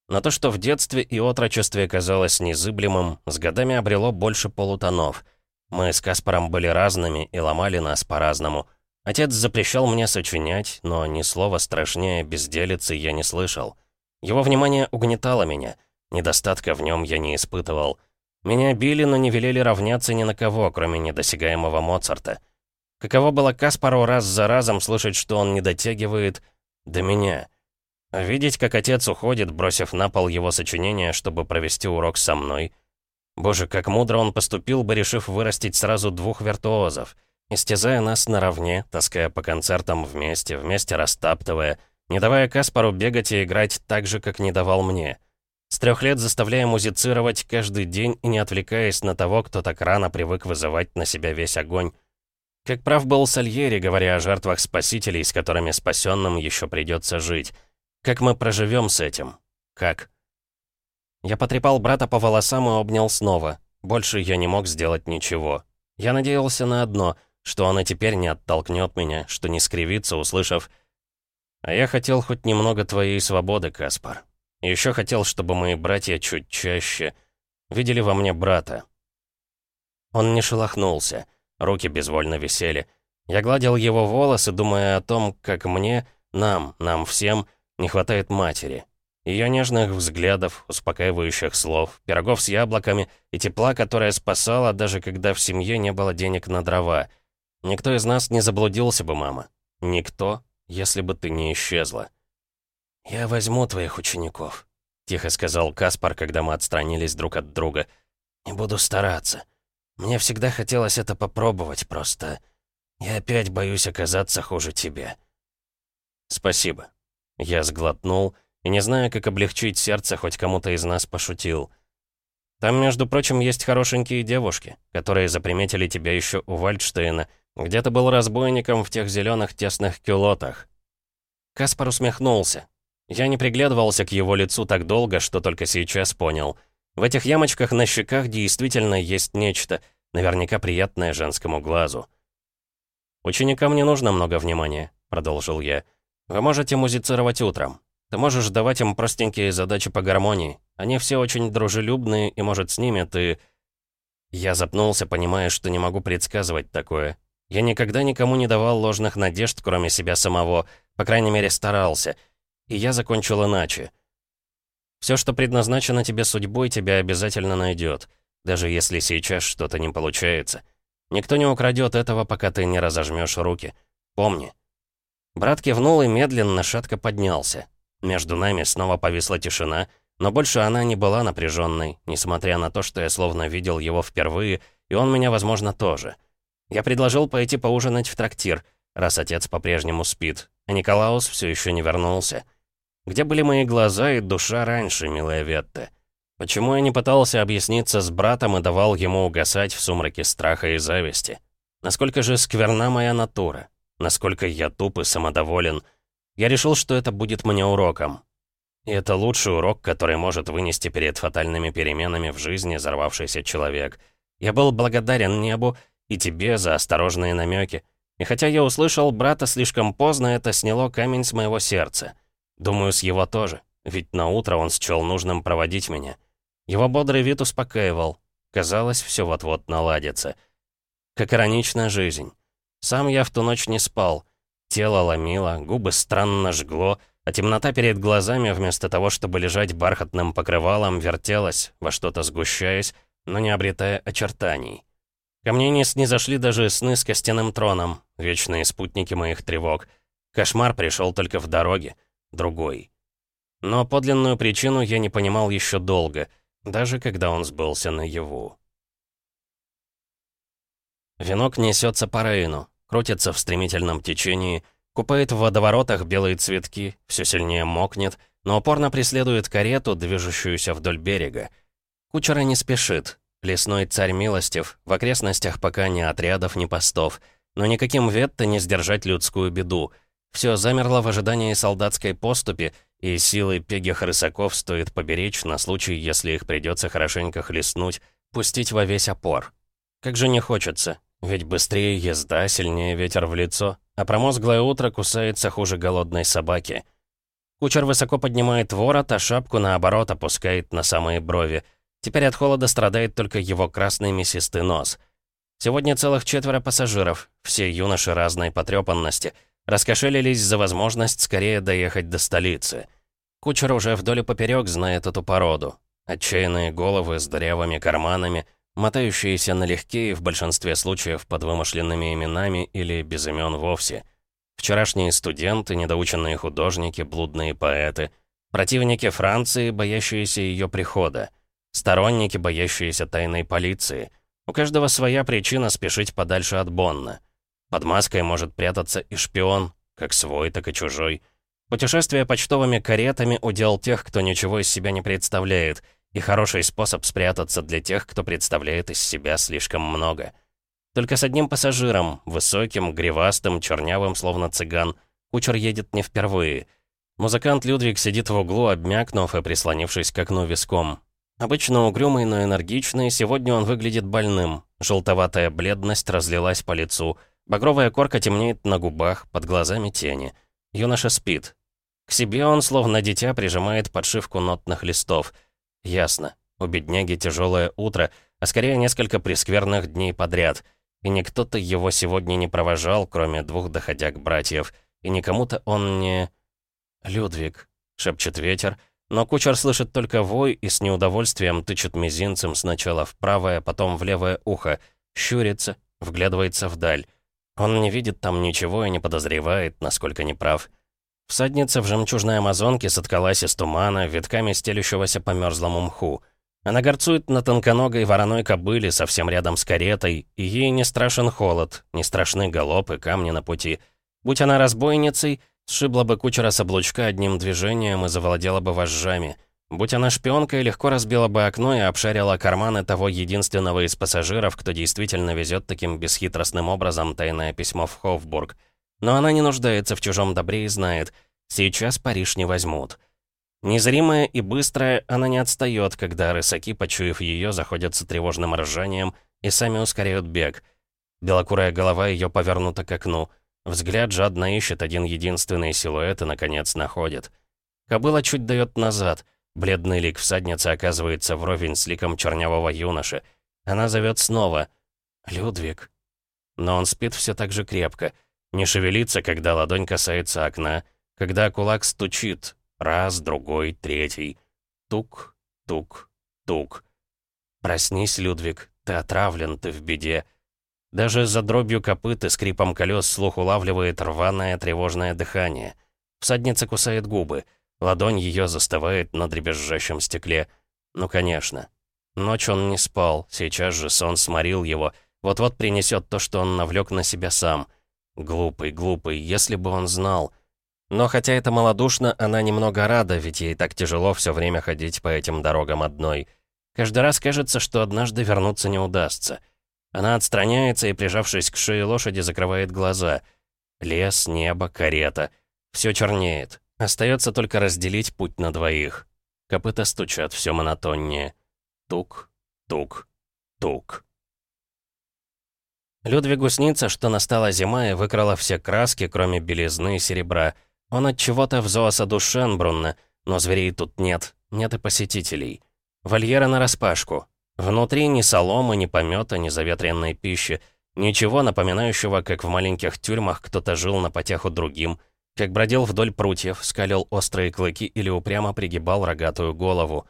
Но то, что в детстве и отрочестве казалось незыблемым, с годами обрело больше полутонов. Мы с Каспаром были разными и ломали нас по-разному. Отец запрещал мне сочинять, но ни слова страшнее безделицы я не слышал. Его внимание угнетало меня, недостатка в нем я не испытывал. Меня били, но не велели равняться ни на кого, кроме недосягаемого Моцарта. Каково было Каспару раз за разом слышать, что он не дотягивает до меня. Видеть, как отец уходит, бросив на пол его сочинение, чтобы провести урок со мной. Боже, как мудро он поступил бы, решив вырастить сразу двух виртуозов, истязая нас наравне, таская по концертам вместе, вместе растаптывая, не давая Каспару бегать и играть так же, как не давал мне. С трех лет заставляя музицировать каждый день и не отвлекаясь на того, кто так рано привык вызывать на себя весь огонь. Как прав был Сальери, говоря о жертвах спасителей, с которыми спасенным еще придется жить. Как мы проживем с этим? Как? Я потрепал брата по волосам и обнял снова. Больше я не мог сделать ничего. Я надеялся на одно, что он и теперь не оттолкнет меня, что не скривится, услышав «А я хотел хоть немного твоей свободы, Каспар. Еще хотел, чтобы мои братья чуть чаще видели во мне брата». Он не шелохнулся, руки безвольно висели. Я гладил его волосы, думая о том, как мне, нам, нам всем — не хватает матери. Ее нежных взглядов, успокаивающих слов, пирогов с яблоками и тепла, которое спасало, даже когда в семье не было денег на дрова. Никто из нас не заблудился бы, мама. Никто, если бы ты не исчезла. «Я возьму твоих учеников», — тихо сказал Каспар, когда мы отстранились друг от друга. «Не буду стараться. Мне всегда хотелось это попробовать, просто... Я опять боюсь оказаться хуже тебя». «Спасибо», я сглотнул и, не зная, как облегчить сердце, хоть кому-то из нас пошутил. Там, между прочим, есть хорошенькие девушки, которые заприметили тебя еще у Вальдштейна, где ты был разбойником в тех зеленых тесных кюлотах. Каспар усмехнулся. Я не приглядывался к его лицу так долго, что только сейчас понял. В этих ямочках на щеках действительно есть нечто, наверняка приятное женскому глазу. «Ученикам не нужно много внимания», — продолжил я. Вы можете музицировать утром. Ты можешь давать им простенькие задачи по гармонии. Они все очень дружелюбные, и, может, с ними ты...» Я запнулся, понимая, что не могу предсказывать такое. Я никогда никому не давал ложных надежд, кроме себя самого, по крайней мере, старался. И я закончил иначе. Все, что предназначено тебе судьбой, тебя обязательно найдет, даже если сейчас что-то не получается. Никто не украдет этого, пока ты не разожмешь руки. Помни, Брат кивнул и медленно, шатко поднялся. Между нами снова повисла тишина, но больше она не была напряженной, несмотря на то, что я словно видел его впервые, и он меня, возможно, тоже. Я предложил пойти поужинать в трактир, раз отец по-прежнему спит, а Николаус все еще не вернулся. Где были мои глаза и душа раньше, милая Ветта? Почему я не пытался объясниться с братом и давал ему угасать в сумраке страха и зависти? Насколько же скверна моя натура? насколько я туп и самодоволен. Я решил, что это будет мне уроком. И это лучший урок, который может вынести перед фатальными переменами в жизни взорвавшийся человек. Я был благодарен небу и тебе за осторожные намеки. И хотя я услышал брата слишком поздно, это сняло камень с моего сердца. Думаю, с его тоже, ведь на утро он счел нужным проводить меня. Его бодрый вид успокаивал. Казалось, все вот-вот наладится. Как иронична жизнь. Сам я в ту ночь не спал. Тело ломило, губы странно жгло, а темнота перед глазами, вместо того, чтобы лежать бархатным покрывалом, вертелась, во что-то сгущаясь, но не обретая очертаний. Ко мне не снизошли даже сны с костяным троном, вечные спутники моих тревог. Кошмар пришел только в дороге, другой. Но подлинную причину я не понимал еще долго, даже когда он сбылся наяву. Венок несется по Рейну, крутится в стремительном течении, купает в водоворотах белые цветки, все сильнее мокнет, но упорно преследует карету, движущуюся вдоль берега. Кучера не спешит. Лесной царь милостив, в окрестностях пока ни отрядов, ни постов. Но никаким ветто не сдержать людскую беду. Все замерло в ожидании солдатской поступи, и силы пегих рысаков стоит поберечь на случай, если их придется хорошенько хлестнуть, пустить во весь опор. Как же не хочется, ведь быстрее езда, сильнее ветер в лицо, а промозглое утро кусается хуже голодной собаки. Кучер высоко поднимает ворот, а шапку, наоборот, опускает на самые брови. Теперь от холода страдает только его красный мясистый нос. Сегодня целых четверо пассажиров, все юноши разной потрепанности, раскошелились за возможность скорее доехать до столицы. Кучер уже вдоль и поперек знает эту породу. Отчаянные головы с дырявыми карманами, мотающиеся налегке и в большинстве случаев под вымышленными именами или без имен вовсе. Вчерашние студенты, недоученные художники, блудные поэты, противники Франции, боящиеся ее прихода, сторонники, боящиеся тайной полиции — у каждого своя причина спешить подальше от Бонна. Под маской может прятаться и шпион, как свой, так и чужой. Путешествие почтовыми каретами — удел тех, кто ничего из себя не представляет, и хороший способ спрятаться для тех, кто представляет из себя слишком много. Только с одним пассажиром, высоким, гривастым, чернявым, словно цыган, кучер едет не впервые. Музыкант Людвиг сидит в углу, обмякнув и прислонившись к окну виском. Обычно угрюмый, но энергичный, сегодня он выглядит больным. Желтоватая бледность разлилась по лицу. Багровая корка темнеет на губах, под глазами тени. Юноша спит. К себе он, словно дитя, прижимает подшивку нотных листов. Ясно. У бедняги тяжелое утро, а скорее несколько прескверных дней подряд. И никто-то его сегодня не провожал, кроме двух доходяг братьев. И никому-то он не... «Людвиг», — шепчет ветер, — но кучер слышит только вой и с неудовольствием тычет мизинцем сначала в правое, потом в левое ухо, щурится, вглядывается вдаль. Он не видит там ничего и не подозревает, насколько неправ. Всадница в жемчужной амазонке соткалась из тумана, витками стелющегося по мерзлому мху. Она горцует на тонконогой вороной кобыле совсем рядом с каретой, и ей не страшен холод, не страшны галопы, камни на пути. Будь она разбойницей, Сшибла бы кучера с облучка одним движением и завладела бы вожжами. Будь она шпионкой, легко разбила бы окно и обшарила карманы того единственного из пассажиров, кто действительно везет таким бесхитростным образом тайное письмо в Хофбург. Но она не нуждается в чужом добре и знает, сейчас Париж не возьмут. Незримая и быстрая, она не отстает, когда рысаки, почуяв ее, заходятся тревожным ржанием и сами ускоряют бег. Белокурая голова ее повернута к окну — Взгляд жадно ищет один единственный силуэт и, наконец, находит. Кобыла чуть дает назад. Бледный лик всадницы оказывается вровень с ликом чернявого юноши. Она зовет снова. «Людвиг». Но он спит все так же крепко. Не шевелится, когда ладонь касается окна, когда кулак стучит. Раз, другой, третий. Тук, тук, тук. «Проснись, Людвиг, ты отравлен, ты в беде». Даже за дробью копыт и скрипом колес слух улавливает рваное тревожное дыхание. Всадница кусает губы. Ладонь ее застывает на дребезжащем стекле. Ну, конечно. Ночь он не спал, сейчас же сон сморил его. Вот-вот принесет то, что он навлек на себя сам. Глупый, глупый, если бы он знал. Но хотя это малодушно, она немного рада, ведь ей так тяжело все время ходить по этим дорогам одной. Каждый раз кажется, что однажды вернуться не удастся. Она отстраняется и, прижавшись к шее лошади, закрывает глаза. Лес, небо, карета. Все чернеет. Остается только разделить путь на двоих. Копыта стучат все монотоннее. Тук, тук, тук. Людвигу снится, что настала зима и выкрала все краски, кроме белизны и серебра. Он от чего-то в зоосаду Шенбрунна, но зверей тут нет, нет и посетителей. Вольера нараспашку, Внутри ни соломы, ни помета, ни заветренной пищи. Ничего напоминающего, как в маленьких тюрьмах кто-то жил на потеху другим, как бродил вдоль прутьев, скалил острые клыки или упрямо пригибал рогатую голову.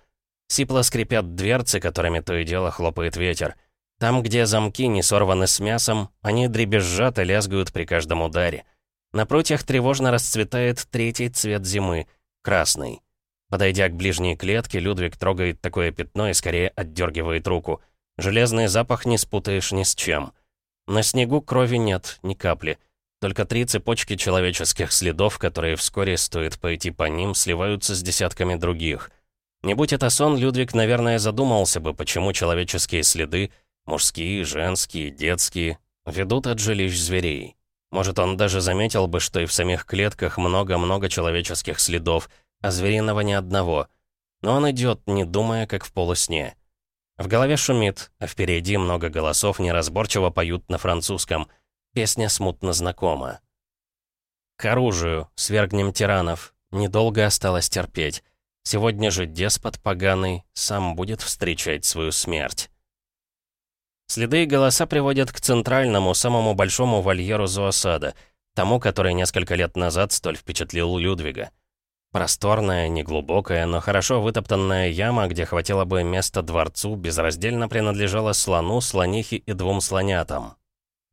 Сипло скрипят дверцы, которыми то и дело хлопает ветер. Там, где замки не сорваны с мясом, они дребезжат и лязгают при каждом ударе. На прутьях тревожно расцветает третий цвет зимы — красный. Подойдя к ближней клетке, Людвиг трогает такое пятно и скорее отдергивает руку. Железный запах не спутаешь ни с чем. На снегу крови нет, ни капли. Только три цепочки человеческих следов, которые вскоре, стоит пойти по ним, сливаются с десятками других. Не будь это сон, Людвиг, наверное, задумался бы, почему человеческие следы, мужские, женские, детские, ведут от жилищ зверей. Может, он даже заметил бы, что и в самих клетках много-много человеческих следов, а звериного ни одного. Но он идет, не думая, как в полусне. В голове шумит, а впереди много голосов неразборчиво поют на французском. Песня смутно знакома. «К оружию! Свергнем тиранов! недолго осталось терпеть. Сегодня же деспот поганый сам будет встречать свою смерть. Следы и голоса приводят к центральному, самому большому вольеру зоосада, тому, который несколько лет назад столь впечатлил Людвига. Просторная, неглубокая, но хорошо вытоптанная яма, где хватило бы места дворцу, безраздельно принадлежала слону, слонихе и двум слонятам.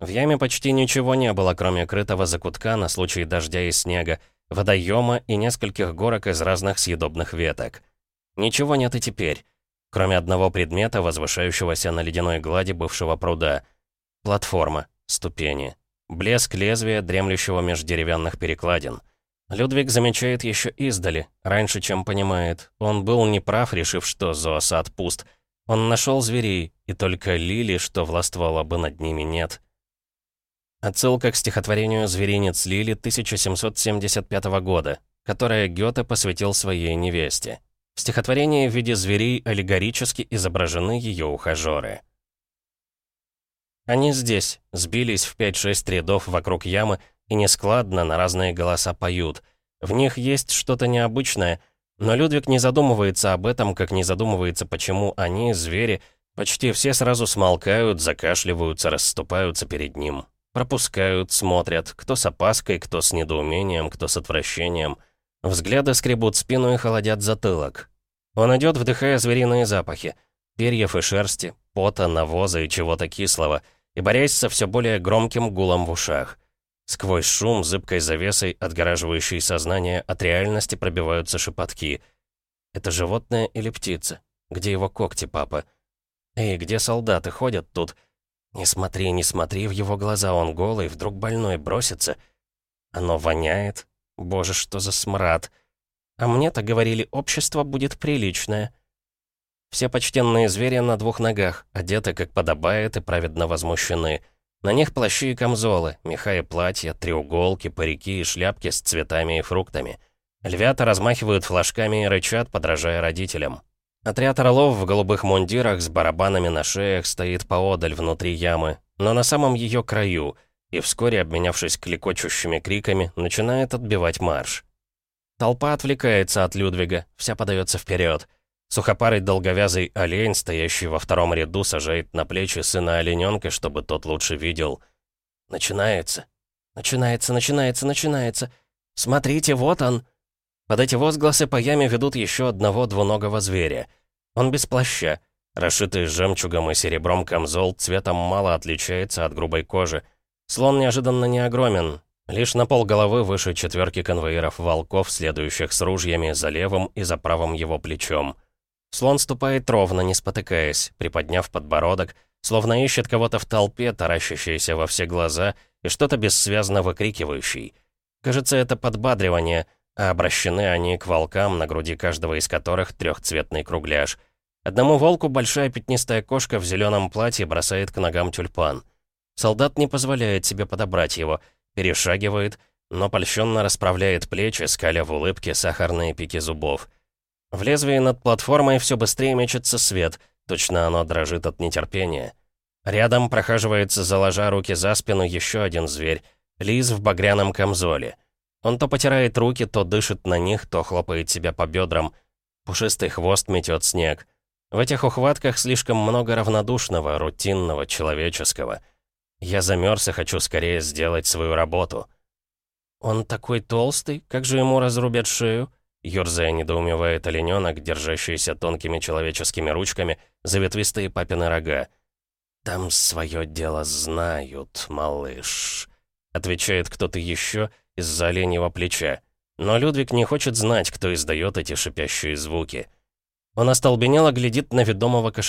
В яме почти ничего не было, кроме крытого закутка на случай дождя и снега, водоема и нескольких горок из разных съедобных веток. Ничего нет и теперь, кроме одного предмета, возвышающегося на ледяной глади бывшего пруда. Платформа, ступени, блеск лезвия, дремлющего меж деревянных перекладин. Людвиг замечает еще издали, раньше, чем понимает. Он был неправ, решив, что зоосад пуст. Он нашел зверей, и только Лили, что властвовала бы над ними, нет. Отсылка к стихотворению «Зверинец Лили» 1775 года, которое Гёте посвятил своей невесте. В стихотворении в виде зверей аллегорически изображены ее ухажеры. Они здесь, сбились в 5-6 рядов вокруг ямы и нескладно на разные голоса поют. В них есть что-то необычное, но Людвиг не задумывается об этом, как не задумывается, почему они, звери, почти все сразу смолкают, закашливаются, расступаются перед ним. Пропускают, смотрят, кто с опаской, кто с недоумением, кто с отвращением. Взгляды скребут спину и холодят затылок. Он идет, вдыхая звериные запахи. Перьев и шерсти, пота, навоза и чего-то кислого, и борясь со все более громким гулом в ушах. Сквозь шум, зыбкой завесой, отгораживающей сознание, от реальности пробиваются шепотки. Это животное или птица? Где его когти, папа? Эй, где солдаты ходят тут? Не смотри, не смотри в его глаза, он голый, вдруг больной бросится. Оно воняет. Боже, что за смрад. А мне-то говорили, общество будет приличное. Все почтенные звери на двух ногах, одеты как подобает и праведно возмущены. На них плащи и камзолы, меха и платья, треуголки, парики и шляпки с цветами и фруктами. Львята размахивают флажками и рычат, подражая родителям. Отряд орлов в голубых мундирах с барабанами на шеях стоит поодаль внутри ямы, но на самом ее краю, и вскоре, обменявшись клекочущими криками, начинает отбивать марш. Толпа отвлекается от Людвига, вся подается вперед. Сухопарый долговязый олень, стоящий во втором ряду, сажает на плечи сына олененка, чтобы тот лучше видел. Начинается. Начинается, начинается, начинается. Смотрите, вот он. Под эти возгласы по яме ведут еще одного двуногого зверя. Он без плаща. Расшитый жемчугом и серебром камзол цветом мало отличается от грубой кожи. Слон неожиданно не огромен. Лишь на пол головы выше четверки конвоиров волков, следующих с ружьями за левым и за правым его плечом. Слон ступает ровно, не спотыкаясь, приподняв подбородок, словно ищет кого-то в толпе, таращащийся во все глаза и что-то бессвязно выкрикивающий. Кажется, это подбадривание — а обращены они к волкам, на груди каждого из которых трехцветный кругляш. Одному волку большая пятнистая кошка в зеленом платье бросает к ногам тюльпан. Солдат не позволяет себе подобрать его, перешагивает, но польщенно расправляет плечи, скаля в улыбке сахарные пики зубов. В лезвии над платформой все быстрее мечется свет, точно оно дрожит от нетерпения. Рядом прохаживается, заложа руки за спину, еще один зверь, лис в багряном камзоле — он то потирает руки, то дышит на них, то хлопает себя по бедрам. Пушистый хвост метет снег. В этих ухватках слишком много равнодушного, рутинного, человеческого. Я замерз и хочу скорее сделать свою работу. «Он такой толстый, как же ему разрубят шею?» Ёрзая недоумевает оленёнок, держащийся тонкими человеческими ручками за ветвистые папины рога. «Там свое дело знают, малыш», — отвечает кто-то еще, — из-за оленьего плеча. Но Людвиг не хочет знать, кто издает эти шипящие звуки. Он остолбенело глядит на ведомого к.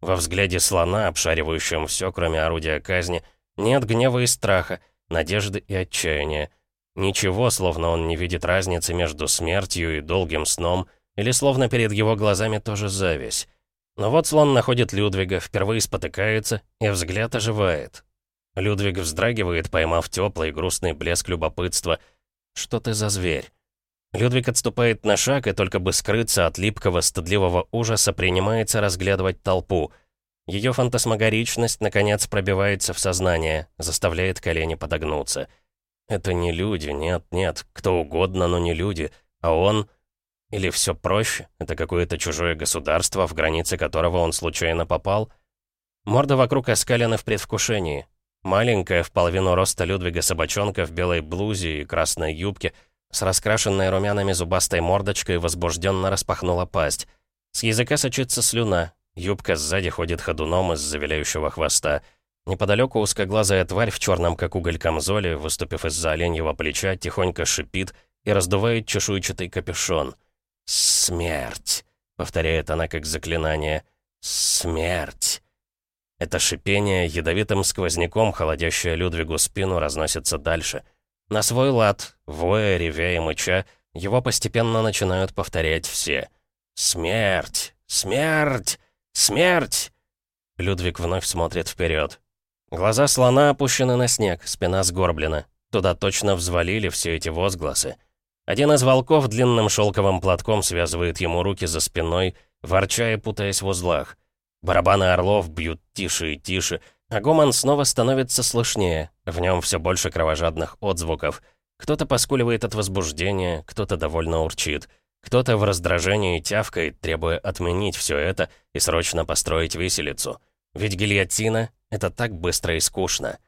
Во взгляде слона, обшаривающем все, кроме орудия казни, нет гнева и страха, надежды и отчаяния. Ничего, словно он не видит разницы между смертью и долгим сном, или словно перед его глазами тоже зависть. Но вот слон находит Людвига, впервые спотыкается, и взгляд оживает. Людвиг вздрагивает, поймав теплый грустный блеск любопытства. «Что ты за зверь?» Людвиг отступает на шаг и только бы скрыться от липкого, стыдливого ужаса принимается разглядывать толпу. Ее фантасмагоричность, наконец, пробивается в сознание, заставляет колени подогнуться. Это не люди, нет, нет, кто угодно, но не люди. А он... Или все проще, это какое-то чужое государство, в границы которого он случайно попал? Морда вокруг оскалена в предвкушении. Маленькая, в половину роста Людвига собачонка в белой блузе и красной юбке, с раскрашенной румянами зубастой мордочкой возбужденно распахнула пасть. С языка сочится слюна, юбка сзади ходит ходуном из завиляющего хвоста — Неподалеку узкоглазая тварь в черном как уголь камзоле, выступив из-за оленьего плеча, тихонько шипит и раздувает чешуйчатый капюшон. «Смерть!» — повторяет она как заклинание. «Смерть!» Это шипение ядовитым сквозняком, холодящее Людвигу спину, разносится дальше. На свой лад, воя, ревя и мыча, его постепенно начинают повторять все. «Смерть! Смерть! Смерть!» Людвиг вновь смотрит вперед. Глаза слона опущены на снег, спина сгорблена. Туда точно взвалили все эти возгласы. Один из волков длинным шелковым платком связывает ему руки за спиной, ворча и путаясь в узлах. Барабаны орлов бьют тише и тише, а гомон снова становится слышнее, в нем все больше кровожадных отзвуков. Кто-то поскуливает от возбуждения, кто-то довольно урчит. Кто-то в раздражении тявкает, требуя отменить все это и срочно построить виселицу. Ведь гильотина это так быстро и скучно.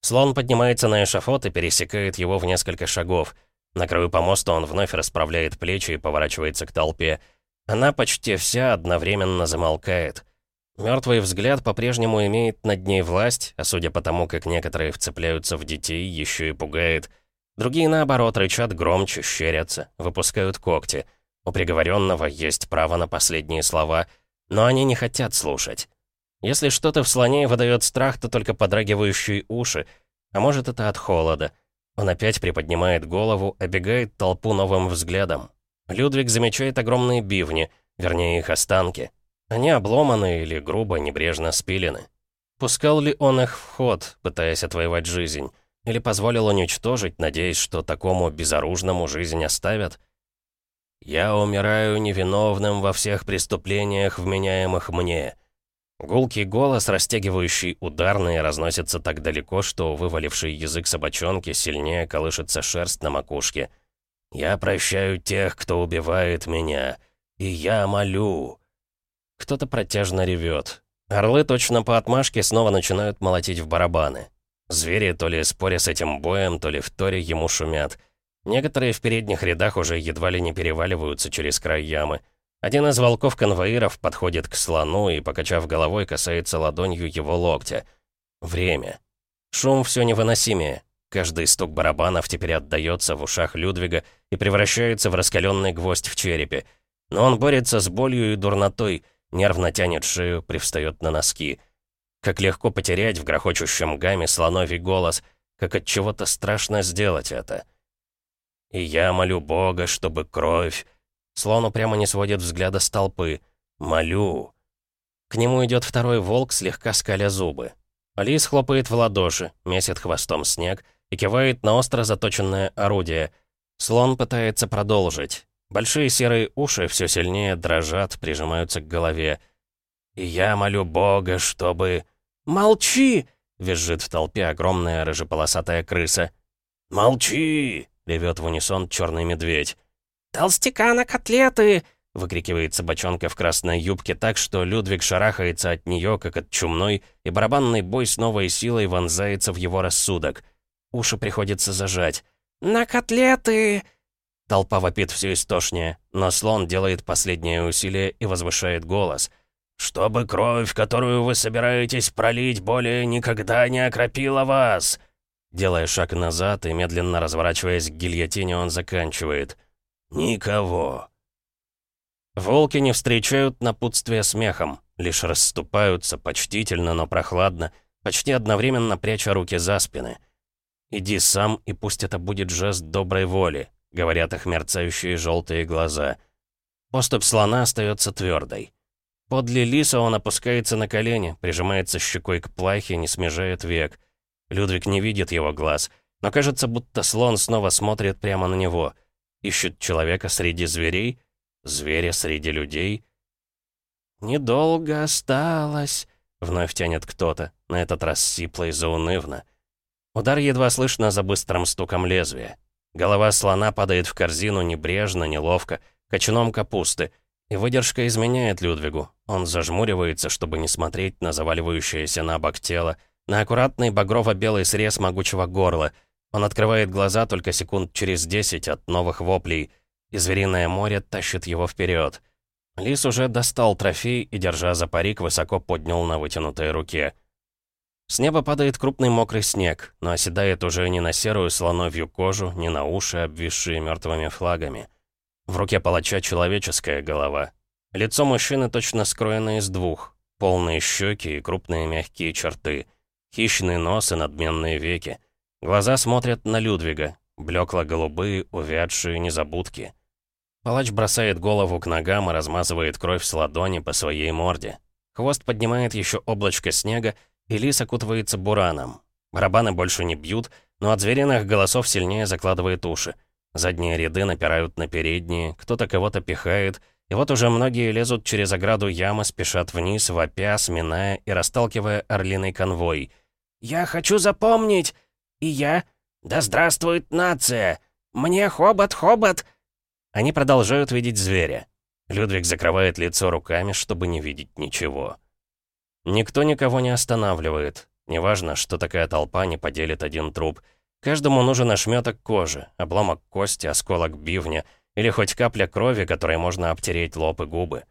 Слон поднимается на эшафот и пересекает его в несколько шагов. На краю помоста он вновь расправляет плечи и поворачивается к толпе. Она почти вся одновременно замолкает. Мертвый взгляд по-прежнему имеет над ней власть, а судя по тому, как некоторые вцепляются в детей, еще и пугает. Другие, наоборот, рычат громче, щерятся, выпускают когти. У приговоренного есть право на последние слова, но они не хотят слушать. Если что-то в слоне выдает страх, то только подрагивающие уши. А может, это от холода. Он опять приподнимает голову, обегает толпу новым взглядом. Людвиг замечает огромные бивни, вернее, их останки. Они обломаны или грубо, небрежно спилены. Пускал ли он их в ход, пытаясь отвоевать жизнь? Или позволил уничтожить, надеясь, что такому безоружному жизнь оставят? «Я умираю невиновным во всех преступлениях, вменяемых мне», Гулкий голос, растягивающий ударные, разносится так далеко, что вываливший язык собачонки сильнее колышется шерсть на макушке. «Я прощаю тех, кто убивает меня, и я молю». Кто-то протяжно ревет. Орлы точно по отмашке снова начинают молотить в барабаны. Звери то ли споря с этим боем, то ли в торе ему шумят. Некоторые в передних рядах уже едва ли не переваливаются через край ямы. Один из волков-конвоиров подходит к слону и, покачав головой, касается ладонью его локтя. Время. Шум все невыносимее. Каждый стук барабанов теперь отдается в ушах Людвига и превращается в раскаленный гвоздь в черепе. Но он борется с болью и дурнотой, нервно тянет шею, привстает на носки. Как легко потерять в грохочущем гамме слоновий голос, как от чего-то страшно сделать это. И я молю Бога, чтобы кровь Слон прямо не сводит взгляда с толпы. «Молю!» К нему идет второй волк, слегка скаля зубы. Лис хлопает в ладоши, месит хвостом снег и кивает на остро заточенное орудие. Слон пытается продолжить. Большие серые уши все сильнее дрожат, прижимаются к голове. «И я молю Бога, чтобы...» «Молчи!» — визжит в толпе огромная рыжеполосатая крыса. «Молчи!» — ревет в унисон черный медведь. «Толстяка на котлеты!» — выкрикивает собачонка в красной юбке так, что Людвиг шарахается от нее, как от чумной, и барабанный бой с новой силой вонзается в его рассудок. Уши приходится зажать. «На котлеты!» Толпа вопит все истошнее, но слон делает последнее усилие и возвышает голос. «Чтобы кровь, которую вы собираетесь пролить, более никогда не окропила вас!» Делая шаг назад и медленно разворачиваясь к гильотине, он заканчивает — «Никого». Волки не встречают напутствия смехом, лишь расступаются почтительно, но прохладно, почти одновременно пряча руки за спины. «Иди сам, и пусть это будет жест доброй воли», — говорят их мерцающие желтые глаза. Поступ слона остается твердой. Подле лиса он опускается на колени, прижимается щекой к плахе, не смежает век. Людвиг не видит его глаз, но кажется, будто слон снова смотрит прямо на него — Ищут человека среди зверей, зверя среди людей. «Недолго осталось», — вновь тянет кто-то, на этот раз сипло и заунывно. Удар едва слышно за быстрым стуком лезвия. Голова слона падает в корзину небрежно, неловко, кочаном капусты, и выдержка изменяет Людвигу. Он зажмуривается, чтобы не смотреть на заваливающееся на бок тело, на аккуратный багрово-белый срез могучего горла. Он открывает глаза только секунд через десять от новых воплей, и звериное море тащит его вперед. Лис уже достал трофей и, держа за парик, высоко поднял на вытянутой руке. С неба падает крупный мокрый снег, но оседает уже не на серую слоновью кожу, не на уши, обвисшие мертвыми флагами. В руке палача человеческая голова. Лицо мужчины точно скроено из двух. Полные щеки и крупные мягкие черты. Хищный нос и надменные веки. Глаза смотрят на Людвига. Блекло-голубые, увядшие незабудки. Палач бросает голову к ногам и размазывает кровь с ладони по своей морде. Хвост поднимает еще облачко снега, и лис окутывается бураном. Барабаны больше не бьют, но от звериных голосов сильнее закладывает уши. Задние ряды напирают на передние, кто-то кого-то пихает, и вот уже многие лезут через ограду ямы, спешат вниз, вопя, сминая и расталкивая орлиный конвой. «Я хочу запомнить!» «И я?» «Да здравствует нация! Мне хобот, хобот!» Они продолжают видеть зверя. Людвиг закрывает лицо руками, чтобы не видеть ничего. Никто никого не останавливает. Неважно, что такая толпа не поделит один труп. Каждому нужен ошметок кожи, обломок кости, осколок бивня или хоть капля крови, которой можно обтереть лоб и губы.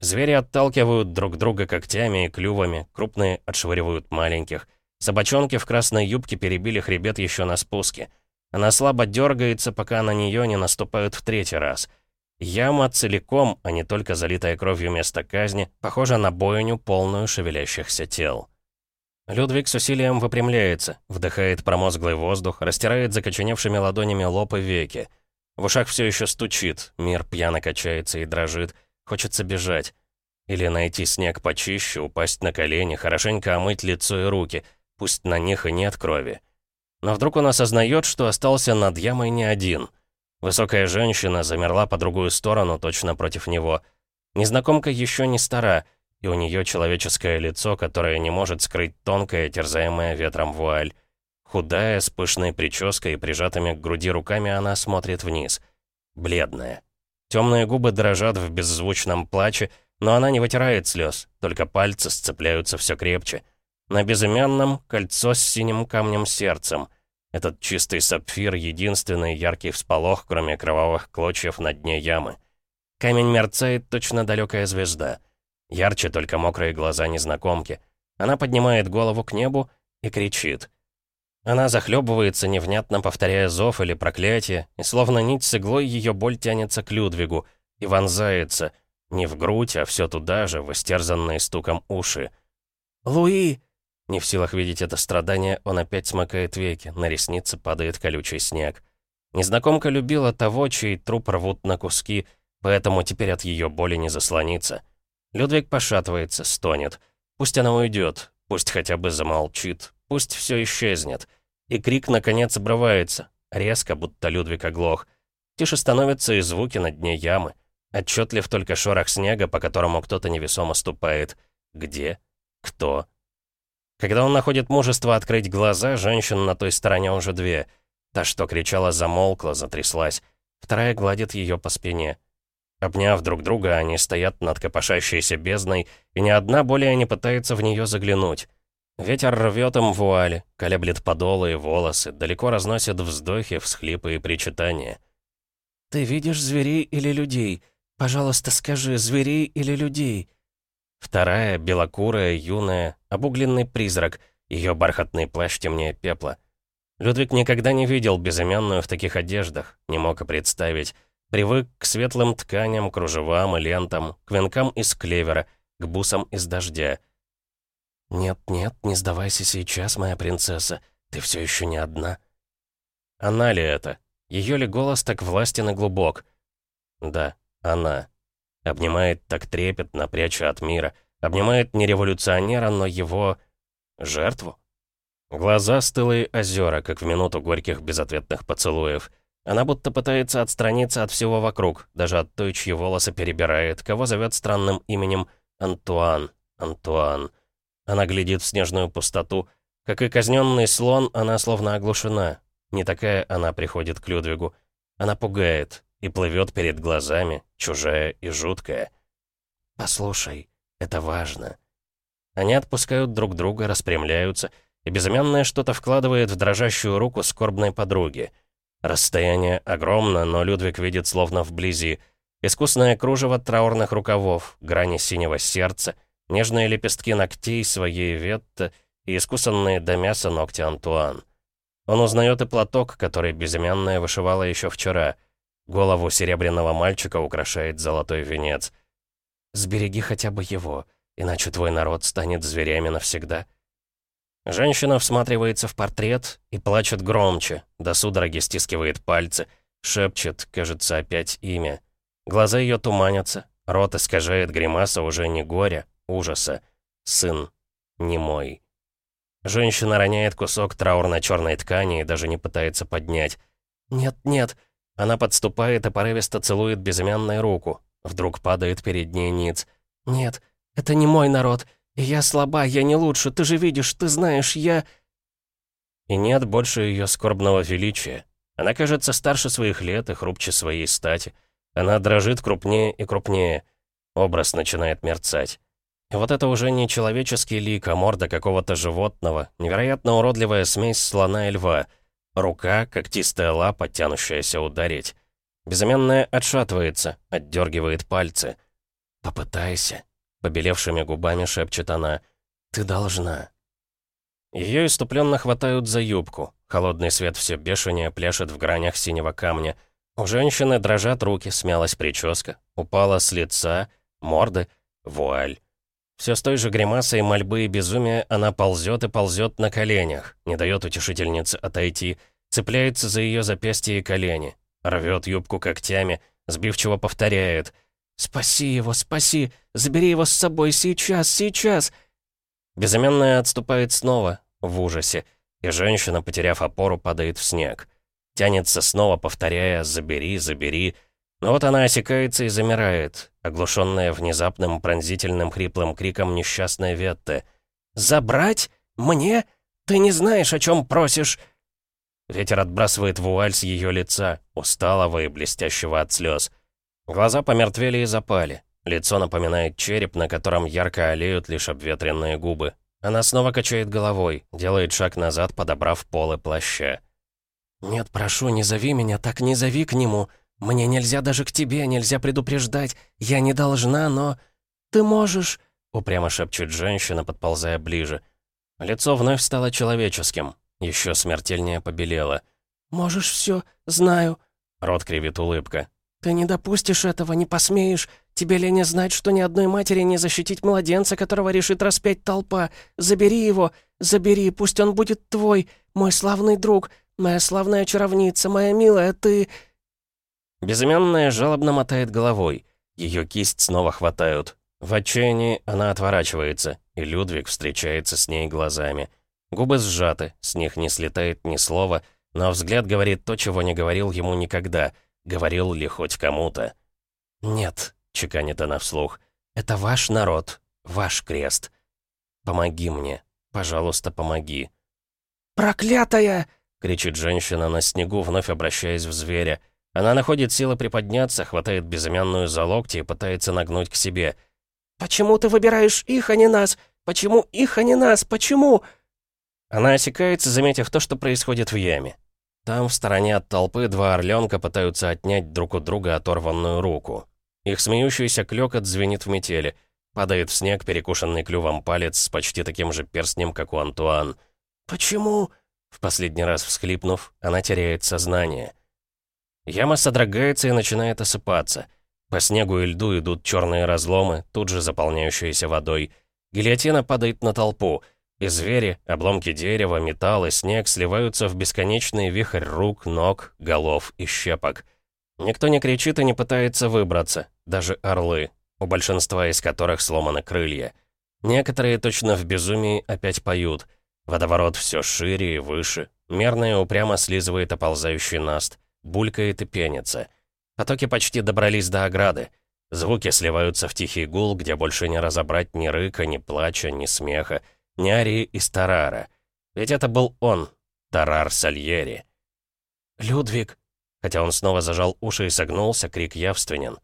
Звери отталкивают друг друга когтями и клювами, крупные отшвыривают маленьких. Собачонки в красной юбке перебили хребет еще на спуске. Она слабо дергается, пока на нее не наступают в третий раз. Яма целиком, а не только залитая кровью место казни, похожа на бойню, полную шевелящихся тел. Людвиг с усилием выпрямляется, вдыхает промозглый воздух, растирает закоченевшими ладонями лоб и веки. В ушах все еще стучит, мир пьяно качается и дрожит, хочется бежать. Или найти снег почище, упасть на колени, хорошенько омыть лицо и руки, пусть на них и нет крови. Но вдруг он осознает, что остался над ямой не один. Высокая женщина замерла по другую сторону, точно против него. Незнакомка еще не стара, и у нее человеческое лицо, которое не может скрыть тонкое, терзаемое ветром вуаль. Худая, с пышной прической и прижатыми к груди руками она смотрит вниз. Бледная. Темные губы дрожат в беззвучном плаче, но она не вытирает слез, только пальцы сцепляются все крепче. На безымянном кольцо с синим камнем сердцем. Этот чистый сапфир — единственный яркий всполох, кроме кровавых клочьев на дне ямы. Камень мерцает, точно далекая звезда. Ярче только мокрые глаза незнакомки. Она поднимает голову к небу и кричит. Она захлебывается, невнятно повторяя зов или проклятие, и словно нить с иглой ее боль тянется к Людвигу и вонзается, не в грудь, а все туда же, в истерзанные стуком уши. «Луи!» Не в силах видеть это страдание, он опять смыкает веки, на ресницы падает колючий снег. Незнакомка любила того, чей труп рвут на куски, поэтому теперь от ее боли не заслонится. Людвиг пошатывается, стонет. Пусть она уйдет, пусть хотя бы замолчит, пусть все исчезнет. И крик, наконец, обрывается, резко, будто Людвиг оглох. Тише становятся и звуки на дне ямы. Отчетлив только шорох снега, по которому кто-то невесомо ступает. Где? Кто? Когда он находит мужество открыть глаза, женщин на той стороне уже две. Та, что кричала, замолкла, затряслась. Вторая гладит ее по спине. Обняв друг друга, они стоят над копошащейся бездной, и ни одна более не пытается в нее заглянуть. Ветер рвет им вуали, колеблет подолы и волосы, далеко разносит вздохи, всхлипы и причитания. «Ты видишь зверей или людей? Пожалуйста, скажи, зверей или людей?» Вторая, белокурая, юная, обугленный призрак, ее бархатный плащ темнее пепла. Людвиг никогда не видел безымянную в таких одеждах, не мог и представить. Привык к светлым тканям, кружевам и лентам, к венкам из клевера, к бусам из дождя. «Нет-нет, не сдавайся сейчас, моя принцесса, ты все еще не одна». Она ли это? Ее ли голос так властен и глубок? Да, она. Обнимает так трепетно, пряча от мира. Обнимает не революционера, но его... жертву. Глаза стылые озера, как в минуту горьких безответных поцелуев. Она будто пытается отстраниться от всего вокруг, даже от той, чьи волосы перебирает, кого зовет странным именем Антуан, Антуан. Она глядит в снежную пустоту, Как и казненный слон, она словно оглушена. Не такая она приходит к Людвигу. Она пугает и плывет перед глазами, чужая и жуткая. «Послушай, это важно». Они отпускают друг друга, распрямляются, и безымянная что-то вкладывает в дрожащую руку скорбной подруги. Расстояние огромно, но Людвиг видит словно вблизи. Искусное кружево траурных рукавов, грани синего сердца, нежные лепестки ногтей своей Ветта и искусанные до мяса ногти Антуан. Он узнает и платок, который безымянная вышивала еще вчера. Голову серебряного мальчика украшает золотой венец. «Сбереги хотя бы его, иначе твой народ станет зверями навсегда», Женщина всматривается в портрет и плачет громче, до судороги стискивает пальцы, шепчет, кажется, опять имя. Глаза ее туманятся, рот искажает гримаса уже не горя, ужаса. Сын не мой. Женщина роняет кусок траурно-черной ткани и даже не пытается поднять. «Нет, нет!» Она подступает и порывисто целует безымянной руку. Вдруг падает перед ней ниц. «Нет, это не мой народ. «Я слаба, я не лучше, ты же видишь, ты знаешь, я...» И нет больше ее скорбного величия. Она кажется старше своих лет и хрупче своей стати. Она дрожит крупнее и крупнее. Образ начинает мерцать. И вот это уже не человеческий лик, а морда какого-то животного, невероятно уродливая смесь слона и льва. Рука, когтистая лапа, тянущаяся ударить. Безымянная отшатывается, отдергивает пальцы. «Попытайся», Побелевшими губами шепчет она. «Ты должна». Ее иступленно хватают за юбку. Холодный свет все бешенее пляшет в гранях синего камня. У женщины дрожат руки, смялась прическа. Упала с лица, морды, вуаль. Все с той же гримасой мольбы и безумия она ползет и ползет на коленях, не дает утешительнице отойти, цепляется за ее запястье и колени, рвет юбку когтями, сбивчиво повторяет — «Спаси его, спаси! Забери его с собой сейчас, сейчас!» Безымянная отступает снова, в ужасе, и женщина, потеряв опору, падает в снег. Тянется снова, повторяя «забери, забери». Но вот она осекается и замирает, оглушенная внезапным пронзительным хриплым криком несчастной Ветты. «Забрать? Мне? Ты не знаешь, о чем просишь!» Ветер отбрасывает вуаль с ее лица, усталого и блестящего от слез. Глаза помертвели и запали. Лицо напоминает череп, на котором ярко олеют лишь обветренные губы. Она снова качает головой, делает шаг назад, подобрав полы плаща. «Нет, прошу, не зови меня, так не зови к нему. Мне нельзя даже к тебе, нельзя предупреждать. Я не должна, но... Ты можешь...» Упрямо шепчет женщина, подползая ближе. Лицо вновь стало человеческим. Еще смертельнее побелело. «Можешь все, знаю». Рот кривит улыбка. «Ты не допустишь этого, не посмеешь. Тебе ли не знать, что ни одной матери не защитить младенца, которого решит распять толпа? Забери его, забери, пусть он будет твой, мой славный друг, моя славная чаровница, моя милая, ты...» Безымянная жалобно мотает головой. Ее кисть снова хватают. В отчаянии она отворачивается, и Людвиг встречается с ней глазами. Губы сжаты, с них не слетает ни слова, но взгляд говорит то, чего не говорил ему никогда — Говорил ли хоть кому-то? «Нет», — чеканит она вслух, — «это ваш народ, ваш крест. Помоги мне, пожалуйста, помоги». «Проклятая!» — кричит женщина на снегу, вновь обращаясь в зверя. Она находит силы приподняться, хватает безымянную за локти и пытается нагнуть к себе. «Почему ты выбираешь их, а не нас? Почему их, а не нас? Почему?» Она осекается, заметив то, что происходит в яме. Там, в стороне от толпы, два орленка пытаются отнять друг у друга оторванную руку. Их смеющийся клёкот звенит в метели. Падает в снег перекушенный клювом палец с почти таким же перстнем, как у Антуан. «Почему?» В последний раз всхлипнув, она теряет сознание. Яма содрогается и начинает осыпаться. По снегу и льду идут черные разломы, тут же заполняющиеся водой. Гильотина падает на толпу — и звери, обломки дерева, металл и снег сливаются в бесконечный вихрь рук, ног, голов и щепок. Никто не кричит и не пытается выбраться, даже орлы, у большинства из которых сломаны крылья. Некоторые точно в безумии опять поют. Водоворот все шире и выше, мерно и упрямо слизывает оползающий наст, булькает и пенится. Потоки почти добрались до ограды. Звуки сливаются в тихий гул, где больше не разобрать ни рыка, ни плача, ни смеха, Няри и Старара. Ведь это был он, Тарар Сальери. «Людвиг!» Хотя он снова зажал уши и согнулся, крик явственен.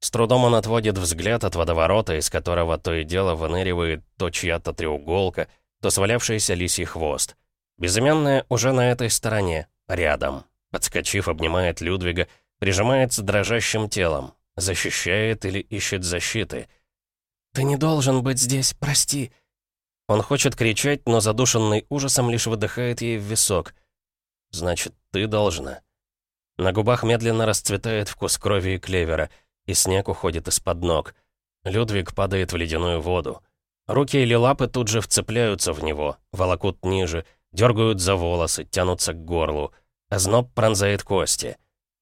С трудом он отводит взгляд от водоворота, из которого то и дело выныривает то чья-то треуголка, то свалявшийся лисий хвост. Безымянная уже на этой стороне, рядом. Подскочив, обнимает Людвига, прижимается дрожащим телом, защищает или ищет защиты. «Ты не должен быть здесь, прости!» Он хочет кричать, но задушенный ужасом лишь выдыхает ей в висок. «Значит, ты должна». На губах медленно расцветает вкус крови и клевера, и снег уходит из-под ног. Людвиг падает в ледяную воду. Руки или лапы тут же вцепляются в него, волокут ниже, дергают за волосы, тянутся к горлу. Озноб пронзает кости.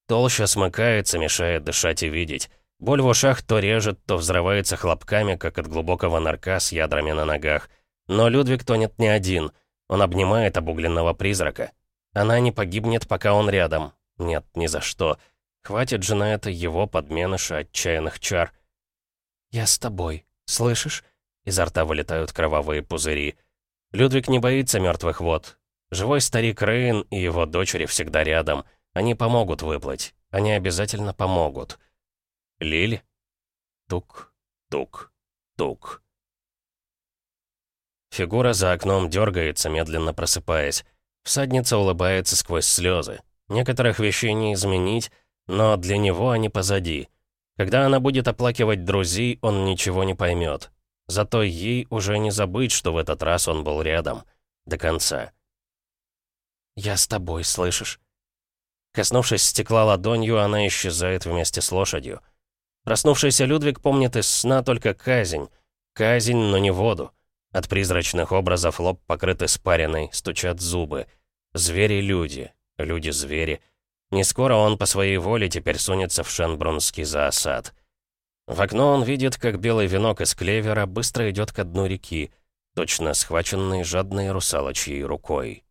Толща смыкается, мешает дышать и видеть. Боль в ушах то режет, то взрывается хлопками, как от глубокого норка с ядрами на ногах. Но Людвиг тонет не один. Он обнимает обугленного призрака. Она не погибнет, пока он рядом. Нет, ни за что. Хватит же на это его подменыша отчаянных чар. «Я с тобой, слышишь?» Изо рта вылетают кровавые пузыри. Людвиг не боится мертвых вод. Живой старик Рейн и его дочери всегда рядом. Они помогут выплыть. Они обязательно помогут. Лиль? Тук, тук, тук. Фигура за окном дергается, медленно просыпаясь. Всадница улыбается сквозь слезы. Некоторых вещей не изменить, но для него они позади. Когда она будет оплакивать друзей, он ничего не поймет. Зато ей уже не забыть, что в этот раз он был рядом. До конца. «Я с тобой, слышишь?» Коснувшись стекла ладонью, она исчезает вместе с лошадью. Проснувшийся Людвиг помнит из сна только казнь. Казнь, но не воду. От призрачных образов лоб покрыт испариной, стучат зубы. Звери-люди, люди-звери. Не скоро он по своей воле теперь сунется в Шенбрунский зоосад. В окно он видит, как белый венок из клевера быстро идет ко дну реки, точно схваченный жадной русалочьей рукой.